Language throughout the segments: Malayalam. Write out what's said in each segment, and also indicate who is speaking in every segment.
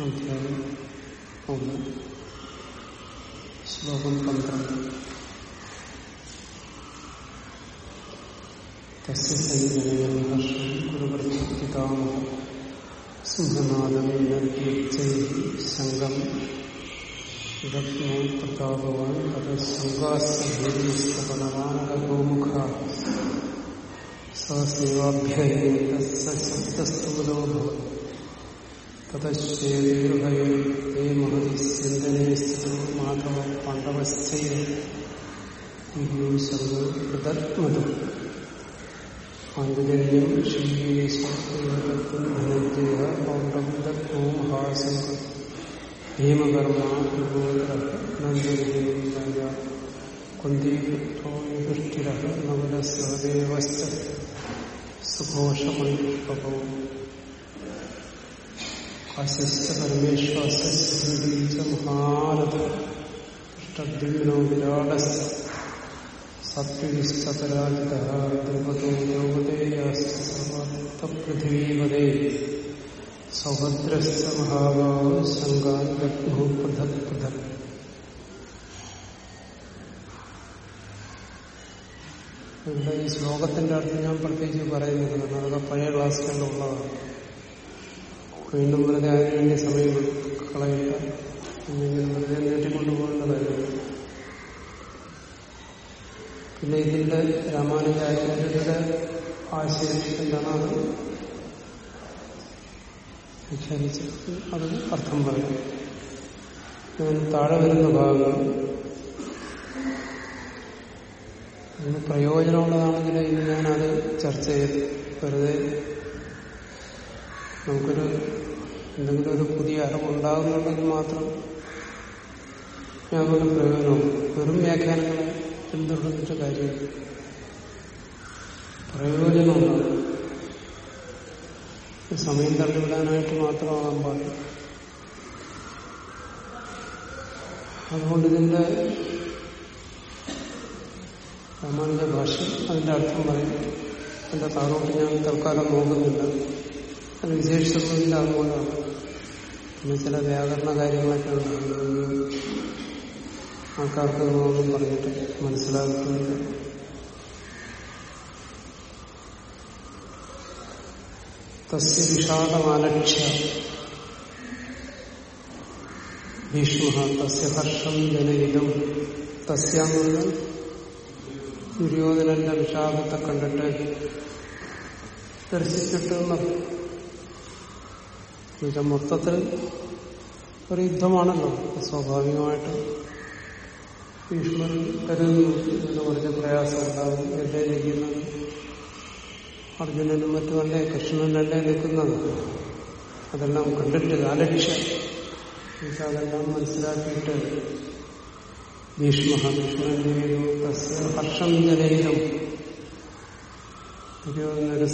Speaker 1: അധ്യായം ഒന്ന് ശ്ലോകം പന്ത്രണ്ട് ഇടജ്ഞോ പ്രതാപവാൻ തത് സംഘാസ്തപനവാനകഗോമുഖ സസേവാഭ്യസ്തസ്ഥൂലോ ഭവതി തതശ്ചേതീർഭയം ഹേ മഹതി സ്യന്തനേ സ്ഥിതോ മാധവ പാണ്ഡവശ്ചൈ സർവൃതത്മത പാണ്ഡജന്യം ശ്രീശേഷധനഞ്ജയ പൗണ്ഡവോ മഹാസംഘ ഭീമകർമ്മ കുന്ദീപുത്രോ നവലസഹദേവശ്ച സുഘോഷമണ്ഡപവും ആശിഷ്ട പരമേശ്വാസ മഹാരഥ ഇഷ്ടദ്യുമ്നോ വിരാടസ് സത്വിഷ്ടപരാജിത ദ്രുപദോ യോഗതേയാസ്തപൃഥിവീപദേ സൗഭദ്രസ്ഥ മഹാഭാവ ശങ്കാൻ ലഗ്നോ പൃഥക് പൃഥക് ഇവിടെ ഈ ശ്ലോകത്തിന്റെ അർത്ഥം ഞാൻ പ്രത്യേകിച്ച് പറയുന്നില്ല. അതൊക്കെ പഴയ ക്ലാസ്സുകളിലുള്ളതാണ് വീണ്ടും വെറുതെ അതിനുവേണ്ടി സമയം കളയില്ല. എന്തെങ്കിലും വെറുതെ കാര്യമില്ല. പിന്നെ ഇതിന്റെ രാമാനുജാചാര്യരുടെ ആശയം എന്താണ് അത് അത് അർത്ഥം പറയും ഞാൻ താഴെ വരുന്ന ഭാഗങ്ങൾ അതിന് പ്രയോജനമുള്ളതാണെങ്കിൽ ഇന്ന് ഞാനത് ചർച്ച ചെയ്ത് വെറുതെ നമുക്കൊരു എന്തെങ്കിലും ഒരു പുതിയ അറിവുണ്ടാകുന്നുണ്ടെങ്കിൽ മാത്രം യാതൊരു പ്രയോജനവും വെറും വ്യാഖ്യാനങ്ങളെ പിന്തുടർന്നിട്ട് കാര്യം പ്രയോജനമുണ്ടാകും സമയം തള്ളിവിടാനായിട്ട് മാത്രമാകാൻ പാടില്ല. അതുകൊണ്ട് ഇതിന്റെ രാമാനുജ ഭാഷ. അതിന്റെ അർത്ഥം പറയും. എന്റെ താഴോട്ട് ഞാൻ തൽക്കാലം നോക്കുന്നില്ല. അത് വിശേഷിച്ചൊന്നുമില്ല അതുകൊണ്ടാണ് പിന്നെ ചില വ്യാകരണ കാര്യങ്ങളൊക്കെ ഉണ്ടാകുന്നത് ആൾക്കാർക്ക് ഒന്നും പറഞ്ഞിട്ട് മനസ്സിലാക്കുന്നില്ല തസ്യ വിഷാദമാലക്ഷ്യ. ഭീഷ്മ തസ്യ ഹർഷം ജനയിലും. തസ്യാന്ന് ദുര്യോധനന്റെ വിഷാദത്തെ കണ്ടിട്ട് ദർശിച്ചിട്ട് മൊത്തത്തിൽ ഒരു യുദ്ധമാണല്ലോ. സ്വാഭാവികമായിട്ട് ഭീഷ്മൻ കരുതുന്നു കുറച്ച് പ്രയാസം ഉണ്ടാകും എവിടെ നിൽക്കുന്നത് അർജുനനും മറ്റുമല്ലേ? കൃഷ്ണനല്ലേ നിൽക്കുന്നത്? അതെല്ലാം കണ്ടിട്ട് ആലക്ഷ്യം അതെല്ലാം മനസ്സിലാക്കിയിട്ട് ഭീഷ്മ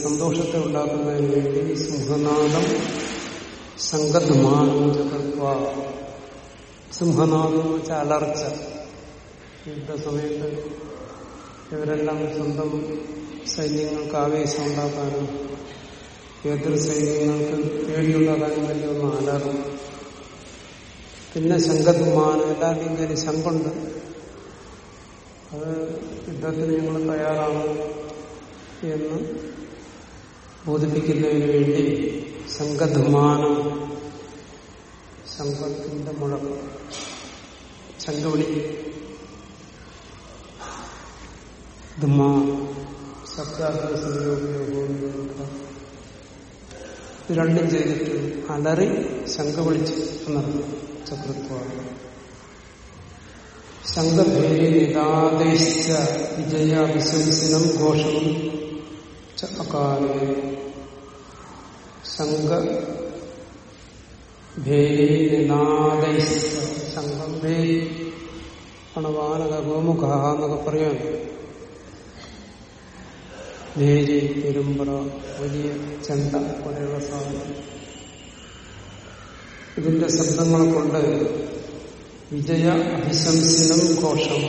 Speaker 1: സന്തോഷത്തെ ഉണ്ടാക്കുന്നതിന് വേണ്ടി സിംഹനാഥം സംഘധമാനം ചകർവ സിംഹനാദം എന്ന് വെച്ചാൽ അലർച്ച. യുദ്ധസമയത്ത് ഇവരെല്ലാം സ്വന്തം സൈന്യങ്ങൾക്ക് ആവേശം ഉണ്ടാക്കാനും എതിർ സൈന്യങ്ങൾക്ക് പേടിയുണ്ടാക്കാനും വേണ്ടി ഒന്ന് അലറും. പിന്നെ ശങ്കത്തുമാനം എല്ലാവരുടെയും കയ്യിൽ ശങ്കുണ്ട് അത് യുദ്ധത്തിന് ഞങ്ങൾ തയ്യാറാണ് എന്ന് ബോധിപ്പിക്കുന്നതിന് വേണ്ടി സംഘധമാനം സംഘത്തിന്റെ മുഴക്കം. ശംഖവിളി ധുമാ ശബ്ദാർത്ഥ സംയോഗവും ഇത് രണ്ടും ചെയ്തിട്ട് അലറി ശങ്ക വിളിച്ചു എന്നർത്ഥം ചക്രത്വമാണ് ശംഖഭേരി നിതാദേശിച്ച വിജയ വിശംസിനം ഘോഷം അകാലേ. ശംഖ ഭേരി നിനാദേശിച്ച ശംഖം ഭേരി പണവാനക ഗോമുഖ എന്നൊക്കെ പറയാൻ ഭേരി പെരുമ്പറ വലിയ ചെണ്ട പോലെയുള്ള സാധനം. ഇതിന്റെ ശബ്ദങ്ങളെ കൊണ്ട് വിജയ അഭിശംസനം ഘോഷം.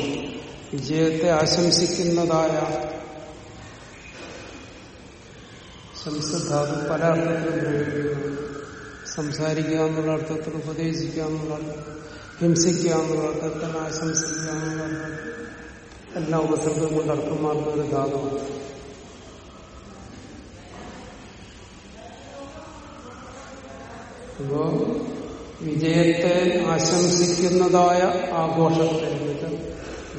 Speaker 1: വിജയത്തെ ആശംസിക്കുന്നതായ ശംസധാതു പല അർത്ഥത്തിലും പ്രയോഗിക്കുന്നു സംസാരിക്കുക എന്നുള്ള അർത്ഥത്തിൽ ഉപദേശിക്കുക എന്നുള്ള ഹിംസിക്കുക എന്നുള്ള അർത്ഥത്തിൽ ആശംസിക്കുക എന്നുള്ള എല്ലാ ഉപസർഗം കൊണ്ട് അർത്ഥം മാറുന്ന ഒരു ധാതുവാണ് അപ്പോ വിജയത്തെ ആശംസിക്കുന്നതായ ആഘോഷത്തെ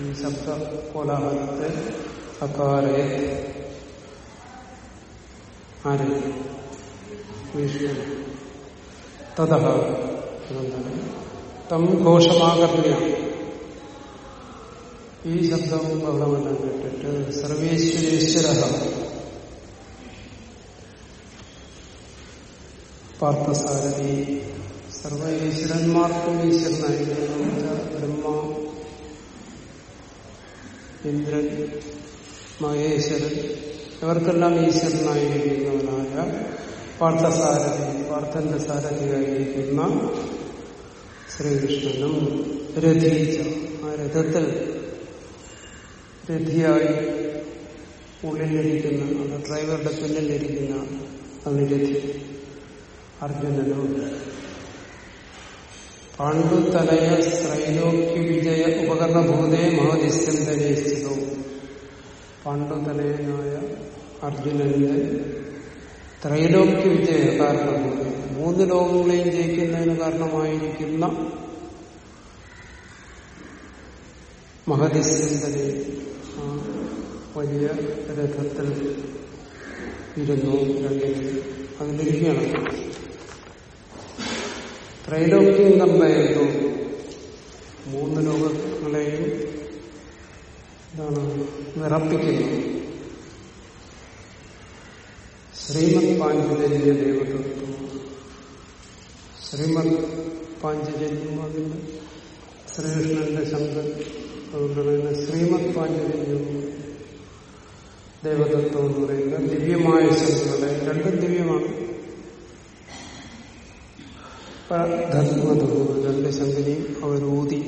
Speaker 1: ഈ ശബ്ദ കോലാഹലത്തെ അക്കാരെ ആര് തഥ തം ഘോഷമാകർണ്യ. ഈ ശബ്ദം ബഹളമെല്ലാം കേട്ടിട്ട് സർവേശ്വരേശ്വര പാർത്ഥസാരഥി. സർവ ഈശ്വരന്മാർക്കും ഈശ്വരനായിരിക്കുന്ന മഹേശ്വരൻ ഇവർക്കെല്ലാം ഈശ്വരനായിരിക്കുന്നവനായ പാർത്ഥസാരഥി. പാർത്ഥന്റെ സാരഥിയായിരിക്കുന്ന ശ്രീകൃഷ്ണനും രഥീച്ച ആ രഥത്തിൽ രഥിയായി ഉള്ളിലിരിക്കുന്ന ഡ്രൈവറുടെ പിന്നിലിരിക്കുന്ന അതിന് രഥി അർജുനനും പാണ്ഡുതനയ ശ്രൈലോക്യ വിജയ ഉപകരണഭൂതേ മഹദിസ്ഥന്തനേസ്ഥിതവും പാണ്ഡുതനയനായ അർജുനന്റെ ത്രൈലോക്യ വിജയ കാരണഭൂതം. മൂന്ന് ലോകങ്ങളെയും ജയിക്കുന്നതിന് കാരണമായിരിക്കുന്ന മഹദിസ്ഥന്തനെ ആ വലിയ രഥത്തിൽ ഇരുന്നു രണ്ടിൽ അതിലിരിക്കുകയാണ്. ത്രൈലോക്യം കമ്പയല്ലോ മൂന്ന് ലോകങ്ങളെയും എന്താണ് നിറപ്പിക്കുന്നു. ശ്രീമത് പാഞ്ചജന്യ ദേവതത്വം. ശ്രീമത് പാഞ്ചജന്യം അതിന് ശ്രീകൃഷ്ണന്റെ ശബ്ദം അതുകൊണ്ടാണ് തന്നെ ശ്രീമത് പാഞ്ചജന്യം ദേവതത്വം എന്ന് പറയുന്നത്. ദിവ്യമായ ശബ്ദങ്ങളെ രണ്ടും ദിവ്യമാണ്. രണ്ട് ശങ്കിനെയും അവരൂതി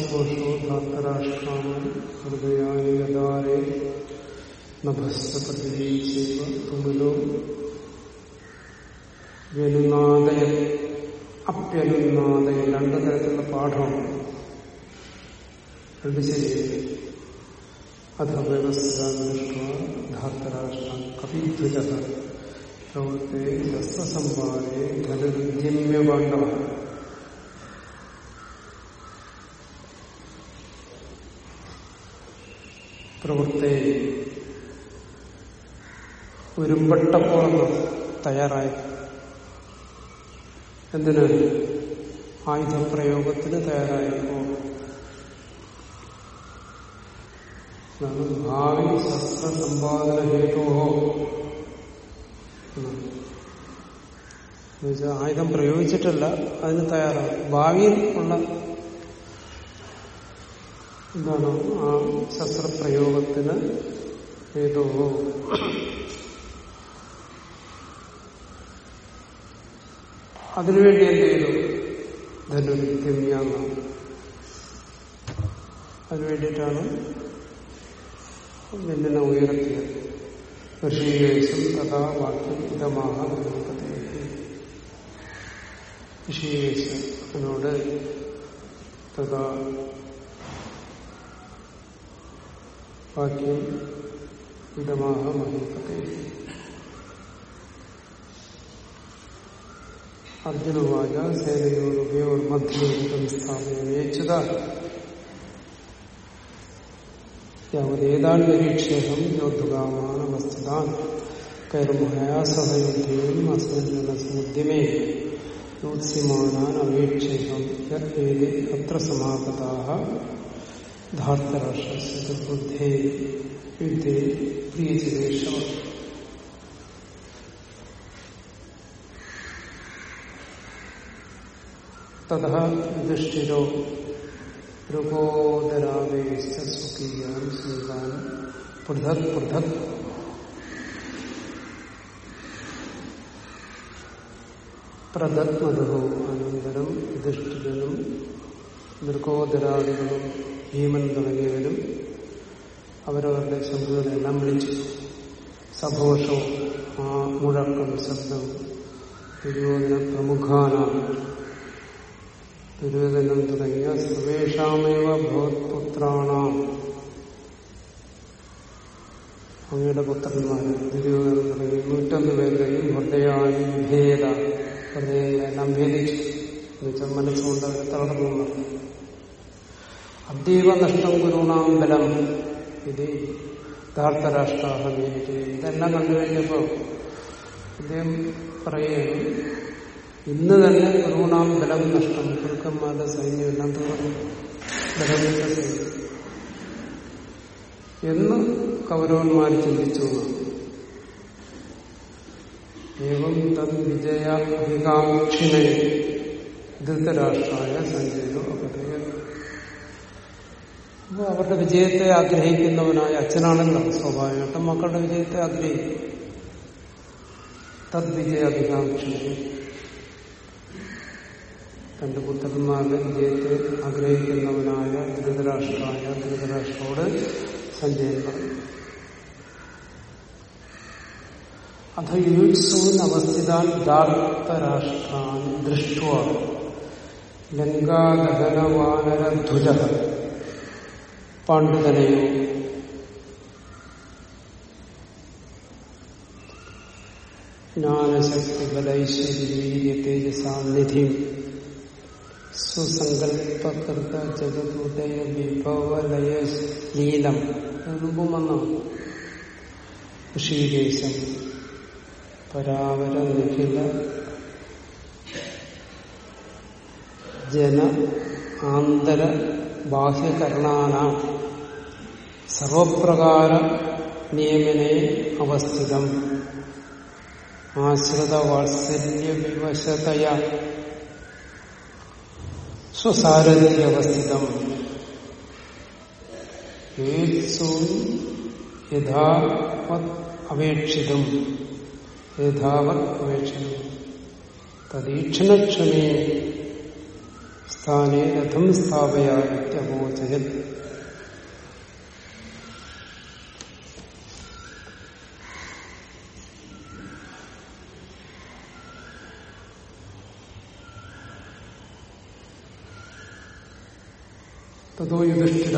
Speaker 1: എന്നുണ്ട് സന്തോഷോ ധാത്തരാഷ്ട്രാമൻ ഹൃദയാനി യഥാരേ നഭസ്തപതിരീച്ചൈവ തുമുലോ. വ്യനുനാദയ അപ്യനുനാദയ രണ്ടു തരത്തിലുള്ള പാഠമാണ് രണ്ട് ശരി അഥ വ്യവസ്ഥ ധാത്തരാഷ്ട്ര കപിധ്വജ പ്രവൃത്തെ രസസംവാദേ ധനുദ്യമ്യപാണ്ഡവ പ്രവൃത്തി ഉരുമ്പട്ടപ്പോളെന്ന് തയ്യാറായി. എന്തിന് ആയുധപ്രയോഗത്തിന് തയ്യാറായപ്പോ ഭാവി ശസ്ത്ര സമ്പാദന ഹേതുവോ ആയുധം പ്രയോഗിച്ചിട്ടല്ല അതിന് തയ്യാറാണ് ഭാവിയിൽ ഉള്ള എന്താണ് ആ ശസ്ത്രപ്രയോഗത്തിന് ഏതോ അതിനുവേണ്ടി എന്ത് ചെയ്തു? ധനുരിത്യമ്യാന്ന അതിനുവേണ്ടിയിട്ടാണ് വെല്ലിനെ ഉയർത്തിയത്. ഋഷികേശം തഥാ വാക്യം ഇതമാഹ അതിനോട് തഥാ വാക്യം ഇടമാഹ മഹീപത്തെ അർജുനവാച സേനയോരുപയോർമധ്യേതം സ്ഥാപനമേച്ചുത യാവതേതാൻ നിരീക്ഷേഹം യോദ്ധുകാമാനവസ്ഥിതാൻ കൈർമഹയാ സഹയുദ്ധേയും അസ്മരണ യോത്സ്യമാനാൻ അപേക്ഷേഹം അത്ര സമാഗതാഹ ധാർത്തരാഷ്ട്രബുദ്ധേ യുദ്ധേ പ്രിയചിതേഷ തഥ യുധിഷ്ഠിരോ ഋഗോദരാവേശ്ച സ്വകീയാൻ സ്വീകാൻ പൃഥക് പൃഥക് പ്രദത്മതോ അനന്തരം യുധിഷ്ഠിരനും ദൃഗോദരാദികളും ഭീമൻ തുടങ്ങിയവരും അവരവരുടെ ശബ്ദങ്ങളെല്ലാം വിളിച്ചു. സഘോഷവും ആ മുഴക്കം ശബ്ദം ദുര്യോധന പ്രമുഖാന ദുര്യോധനം തുടങ്ങിയ സർവേഷാമേവ ഭഗവത്പുത്രാണ അങ്ങയുടെ പുത്രന്മാര് ദുര്യോധനം തുടങ്ങി നൂറ്റൊന്ന് പേരുടെയും ഹൃദയായി ഭേദ ഹൃദയങ്ങളെല്ലാം ഭേദിച്ചു. എന്നുവെച്ചാൽ മനസ്സുകൊണ്ട് തളർന്നു അതീവ നഷ്ടം ഗുരുണാം ബലം ഇത് ധാർത്തരാഷ്ട്രാഹമേറ്റ് ഇതെല്ലാം കണ്ടു കഴിഞ്ഞപ്പോ അദ്ദേഹം പറയുകയാണ് ഇന്ന് തന്നെ ഗുരുണാം ബലം നഷ്ടം. ഗുരുക്കന്മാരുടെ സൈന്യം എല്ലാം തുടങ്ങി സൈന്യം. എന്ന് കൗരവന്മാർ ചിന്തിച്ചു. ഏവം തത് വിജയാഭികാംക്ഷിനെ. ധൃതരാഷ്ട്രായ സഞ്ജയോ അപതയ അവരുടെ വിജയത്തെ ആഗ്രഹിക്കുന്നവനായ അച്ഛനാണല്ലോ സ്വാഭാവികമായിട്ടും മക്കളുടെ വിജയത്തെ ആഗ്രഹിക്കും. തദ്വിജയ അഭികാംക്ഷ തന്റെ പുത്രന്മാരുടെ വിജയത്തെ ആഗ്രഹിക്കുന്നവനായ ധൃതരാഷ്ട്രമായ ധൃതരാഷ്ട്രോട് സഞ്ജയൻ പറഞ്ഞു. അഥ യുത്സൂൻ അവസ്ഥിതാൻ ദാർത്തരാഷ്ട്രാൻ ദൃഷ്ട ലങ്കാദഹനവാനരധ്വജ. പാണ്ഡിതനെയോ? ജ്ഞാനശക്തി ബലൈശ്വര്യ തേജസാന്നിധി സുസങ്കൽപ്പകൃത ജഗതുദയ വിഭവലയ ലീലം വന്ന ഋഷികേശം. പരാവര നിഖില ജന ആന്തര ബാഹ്യകരണാന സർവപ്രകാര നിയമനെ അവസ്ഥിതം. ആശ്രിത വാത്സല്യ വിവശതയ സ്വസാരഥ്യവസ്ഥിതം യഥാവത് അപേക്ഷിതം. യഥാവത് അപേക്ഷിതം. തദീക്ഷണക്ഷമേ സ്ഥാനേ രഥം സ്ഥാപയാത്യബോധയത് തതോ യുധിഷ്ഠിര.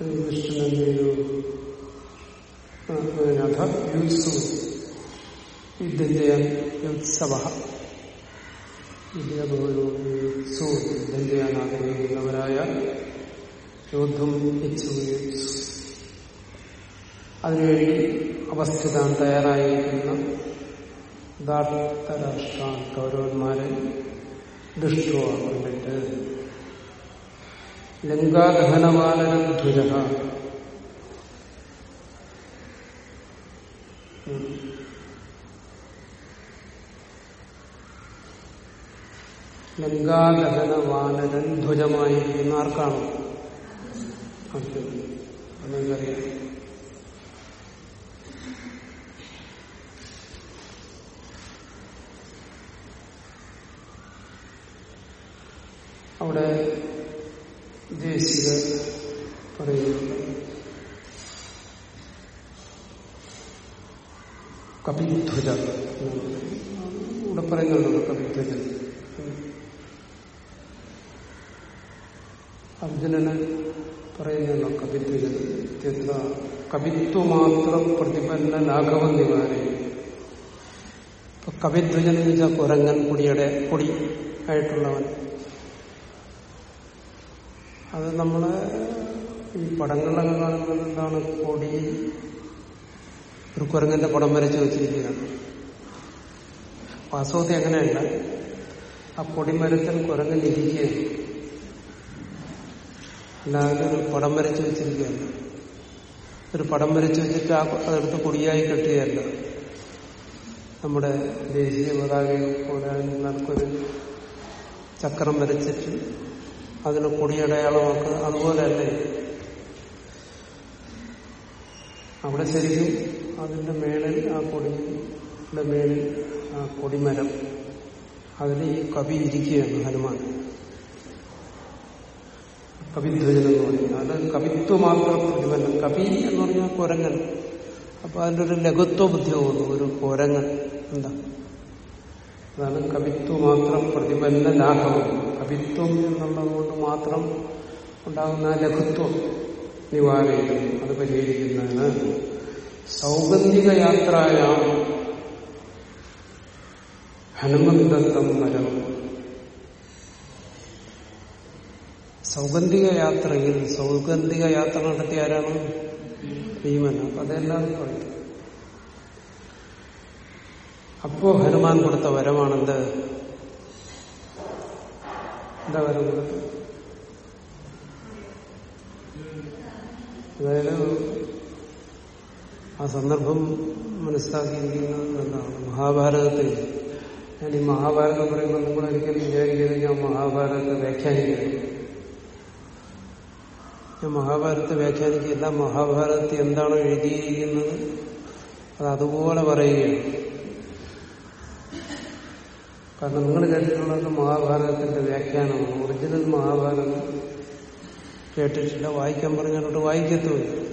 Speaker 1: യുധിഷ്ഠിരോ അഥ യുത്സു യുദ്ധം ചെയ്യാൻ യുത്സവ യുദ്ധ യുദ്ധം ചെയ്യാൻ ആഗ്രഹിക്കുന്നവരായ യോദ്ധം അതിനുവേണ്ടി അവസ്ഥിതാൻ തയ്യാറായിരിക്കുന്ന ധാർത്തരാഷ്ട്ര കൗരവന്മാരെ ദുഷ്ടോ കണ്ടിട്ട് ലങ്കാദഹനവാനരധ്വജ ലങ്കാദഹന വാനരൻ ധ്വജമായിരിക്കുന്ന ആർക്കാണ്? അതെനിക്കറിയാം അവിടെ ദേശിക പറയുന്നു. കപിധ്വജ. ഇവിടെ പറയുന്നുണ്ടല്ലോ കപിധ്വജൻ? അർജുനന് പറയുന്നല്ലോ കപിധ്വജൻ? കവിത്വമാത്രം പ്രതിപന്ന ഇപ്പൊ കവിധ്വജൻ എന്ന് വെച്ചാൽ കുരങ്ങൻ കുടിയുടെ കുടി ആയിട്ടുള്ളവൻ. അത് നമ്മൾ ഈ പടങ്ങളിലൊക്കെ കാണുന്നത് എന്താണ് കൊടി ഒരു കുരങ്ങന്റെ പടം വരച്ച് വെച്ചിരിക്കുകയാണ്. വാസ്തവത്തിൽ അങ്ങനെയല്ല. ആ കൊടിമരത്തിൽ കുരങ്ങനിരിക്കുകയാണ് അല്ലാതെ ഒരു പടം വരച്ചു വെച്ചിരിക്കുകയല്ല. ഒരു പടം വരച്ചു വെച്ചിട്ട് ആ അതെടുത്ത് കൊടിയായി കെട്ടുകയല്ല. നമ്മുടെ ദേശീയ പതാകയെ പോലെ നിങ്ങൾക്കൊരു ചക്രം വരച്ചിട്ട് അതിന് കൊടിയടയാളമാക്കുക. അതുപോലെയല്ല തന്നെ അവിടെ ശരിക്കും അതിന്റെ മേളിൽ ആ കൊടിയുടെ മേളിൽ ആ കൊടിമരം അതിൽ ഈ കവി ഇരിക്കുകയാണ് ഹനുമാൻ. കവിധ്വജൻ എന്ന് പറയുന്നത്. അത് കവിത്വ മാത്രം പ്രതിഫലം കവി എന്ന് പറഞ്ഞാൽ കൊരങ്ങൻ. അപ്പൊ അതിന്റെ ഒരു ലഘുത്വ ബുദ്ധി തോന്നുന്നു ഒരു കൊരങ്ങൻ. എന്താ? അതാണ് കവിത്വ മാത്രം പ്രതിഫലന ലാഘവം. കവിത്വം എന്നുള്ളത് കൊണ്ട് മാത്രം ഉണ്ടാകുന്ന ലഘുത്വം നിവാരണം അത് പരിഹരിക്കുന്നതിന് സൗഗന്ധിക യാത്രയാം. ഹനുമന്തത്വം മരം സൗഗന്ധിക യാത്രയിൽ സൗഗന്ധിക യാത്ര നടത്തിയ ആരാണ്? ഭീമൻ. അപ്പൊ അതെല്ലാവർക്കും അപ്പോ ഹനുമാൻ കൊടുത്ത വരമാണെന്ത്? എന്താ വരം കൊടുത്തത് അതായത് ആ സന്ദർഭം മനസ്സിലാക്കിയിരിക്കുന്നത് എന്താണ്? മഹാഭാരതത്തിൽ ഞാൻ ഈ മഹാഭാരതം പറയുമ്പോൾ നിങ്ങൾ ഒരിക്കലും വിചാരിക്കരുത് ഞാൻ മഹാഭാരതത്തെ വ്യാഖ്യാനിക്കുന്നു. ഞാൻ മഹാഭാരതത്തെ വ്യാഖ്യാനിക്കില്ല മഹാഭാരതത്തിൽ എന്താണോ എഴുതിയിരിക്കുന്നത് അത് അതുപോലെ പറയുകയാണ്. കാരണം നിങ്ങൾ കേട്ടിട്ടുള്ളത് മഹാഭാരതത്തിന്റെ വ്യാഖ്യാനമാണ്. ഒറിജിനൽ മഹാഭാരതം കേട്ടിട്ടില്ല. വായിക്കാൻ പറഞ്ഞാലോട്ട് വായിക്കത്തുമില്ല.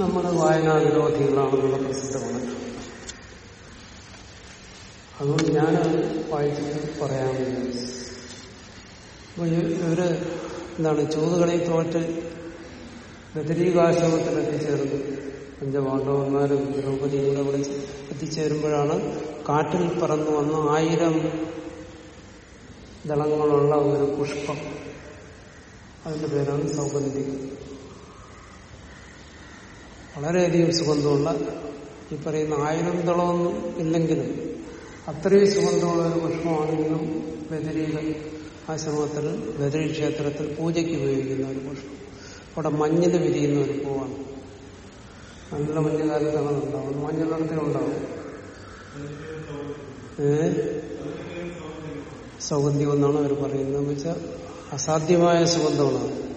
Speaker 1: നമ്മൾ വായനാ നിരോധികളാണെന്നുള്ള പ്രസിദ്ധമാണ്. അതുകൊണ്ട് ഞാൻ വായിച്ചിട്ട് പറയാമെന്ന് ഇവർ എന്താണ് ചൂതുകളെ തോറ്റ് ബദരീകാശ്രമത്തിൽ എത്തിച്ചേർന്നു പഞ്ചപാണ്ഡവന്മാരും ദ്രൗപതിയും കൂടെ അവിടെ എത്തിച്ചേരുമ്പോഴാണ് കാറ്റിൽ പറന്നു വന്ന ആയിരം ദളങ്ങളുള്ള ഒരു പുഷ്പം. അതിന്റെ പേരാണ് സൗഗന്ധി. വളരെയധികം സുഗന്ധമുള്ള ഈ പറയുന്ന ആയിരം ദളമൊന്നും ഇല്ലെങ്കിലും അത്രയും സുഗന്ധമുള്ള ഒരു പുഷ്പമാണ് ഇന്നും ബദരീക ആശ്രമത്തിൽ ബദരി ക്ഷേത്രത്തിൽ പൂജയ്ക്ക് ഉപയോഗിക്കുന്ന ഒരു പുഷ്പം. അവിടെ മഞ്ഞിൽ വിരിയുന്ന ഒരു പൂവാണ്. നല്ല മഞ്ഞുകാലത്താണ് ഉണ്ടാവും മഞ്ഞ നിറത്തിലുണ്ടാവും ഏ? സൗഗന്ധ്യം എന്നാണ് അവർ പറയുന്നത്. എന്ന് വെച്ചാൽ അസാധ്യമായ സുഗന്ധമാണ്.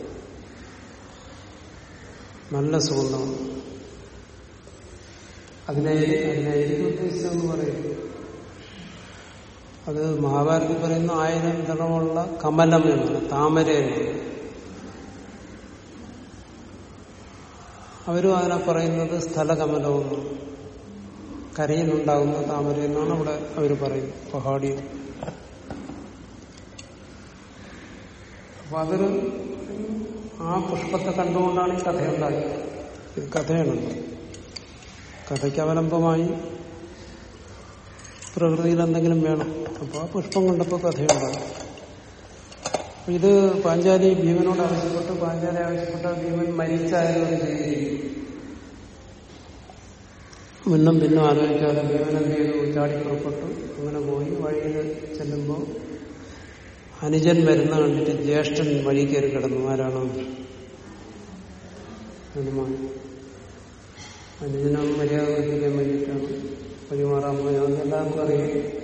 Speaker 1: നല്ല സുഗന്ധമാണ്. അതിനെ അതിനായിരിക്കും ഉദ്ദേശിച്ചതെന്ന് പറയും. അത് മഹാഭാരതത്തിൽ പറയുന്ന ആയിരം നിറമുള്ള കമലം എന്നാണ് താമര എന്നാണ് അവരും അതിനെ പറയുന്നത്? സ്ഥലകമലമെന്നാണ് കരയിലുണ്ടാകുന്ന താമര എന്നാണ് അവിടെ അവർ പറയുന്നത്. പഹാടി അപ്പൊ അതൊരു ആ പുഷ്പത്തെ കണ്ടുകൊണ്ടാണ് ഈ കഥയുണ്ടായത്. ഇത് കഥയാണ്. കഥയ്ക്ക് അവലംബമായി പ്രകൃതിയിൽ എന്തെങ്കിലും വേണം. അപ്പൊ ആ പുഷ്പം കണ്ടപ്പോൾ കഥയുണ്ടായി. അപ്പൊ ഇത് പാഞ്ചാലി ഭീമനോട് ആവശ്യപ്പെട്ടു. പാഞ്ചാലി ആവശ്യപ്പെട്ട ഭീമൻ മരിച്ചായാലും അത് ചെയ്തിരിക്കും മുന്നും പിന്നും ആലോചിക്കാതെ ഭീമൻ ചെയ്തു? ചാടി പുറപ്പെട്ടു. അങ്ങനെ പോയി. വഴിയിൽ ചെല്ലുമ്പോൾ അനുജൻ വരുന്ന കണ്ടിട്ട് ജ്യേഷ്ഠൻ വഴി കയറി കിടന്നു. ആരാണ് ഹനുമാൻ. അനുജനും മര്യാദ വഹിക്കാൻ വേണ്ടിയിട്ടാണ്. വഴിമാറാൻ പോയി. എല്ലാവർക്കും അറിയാം.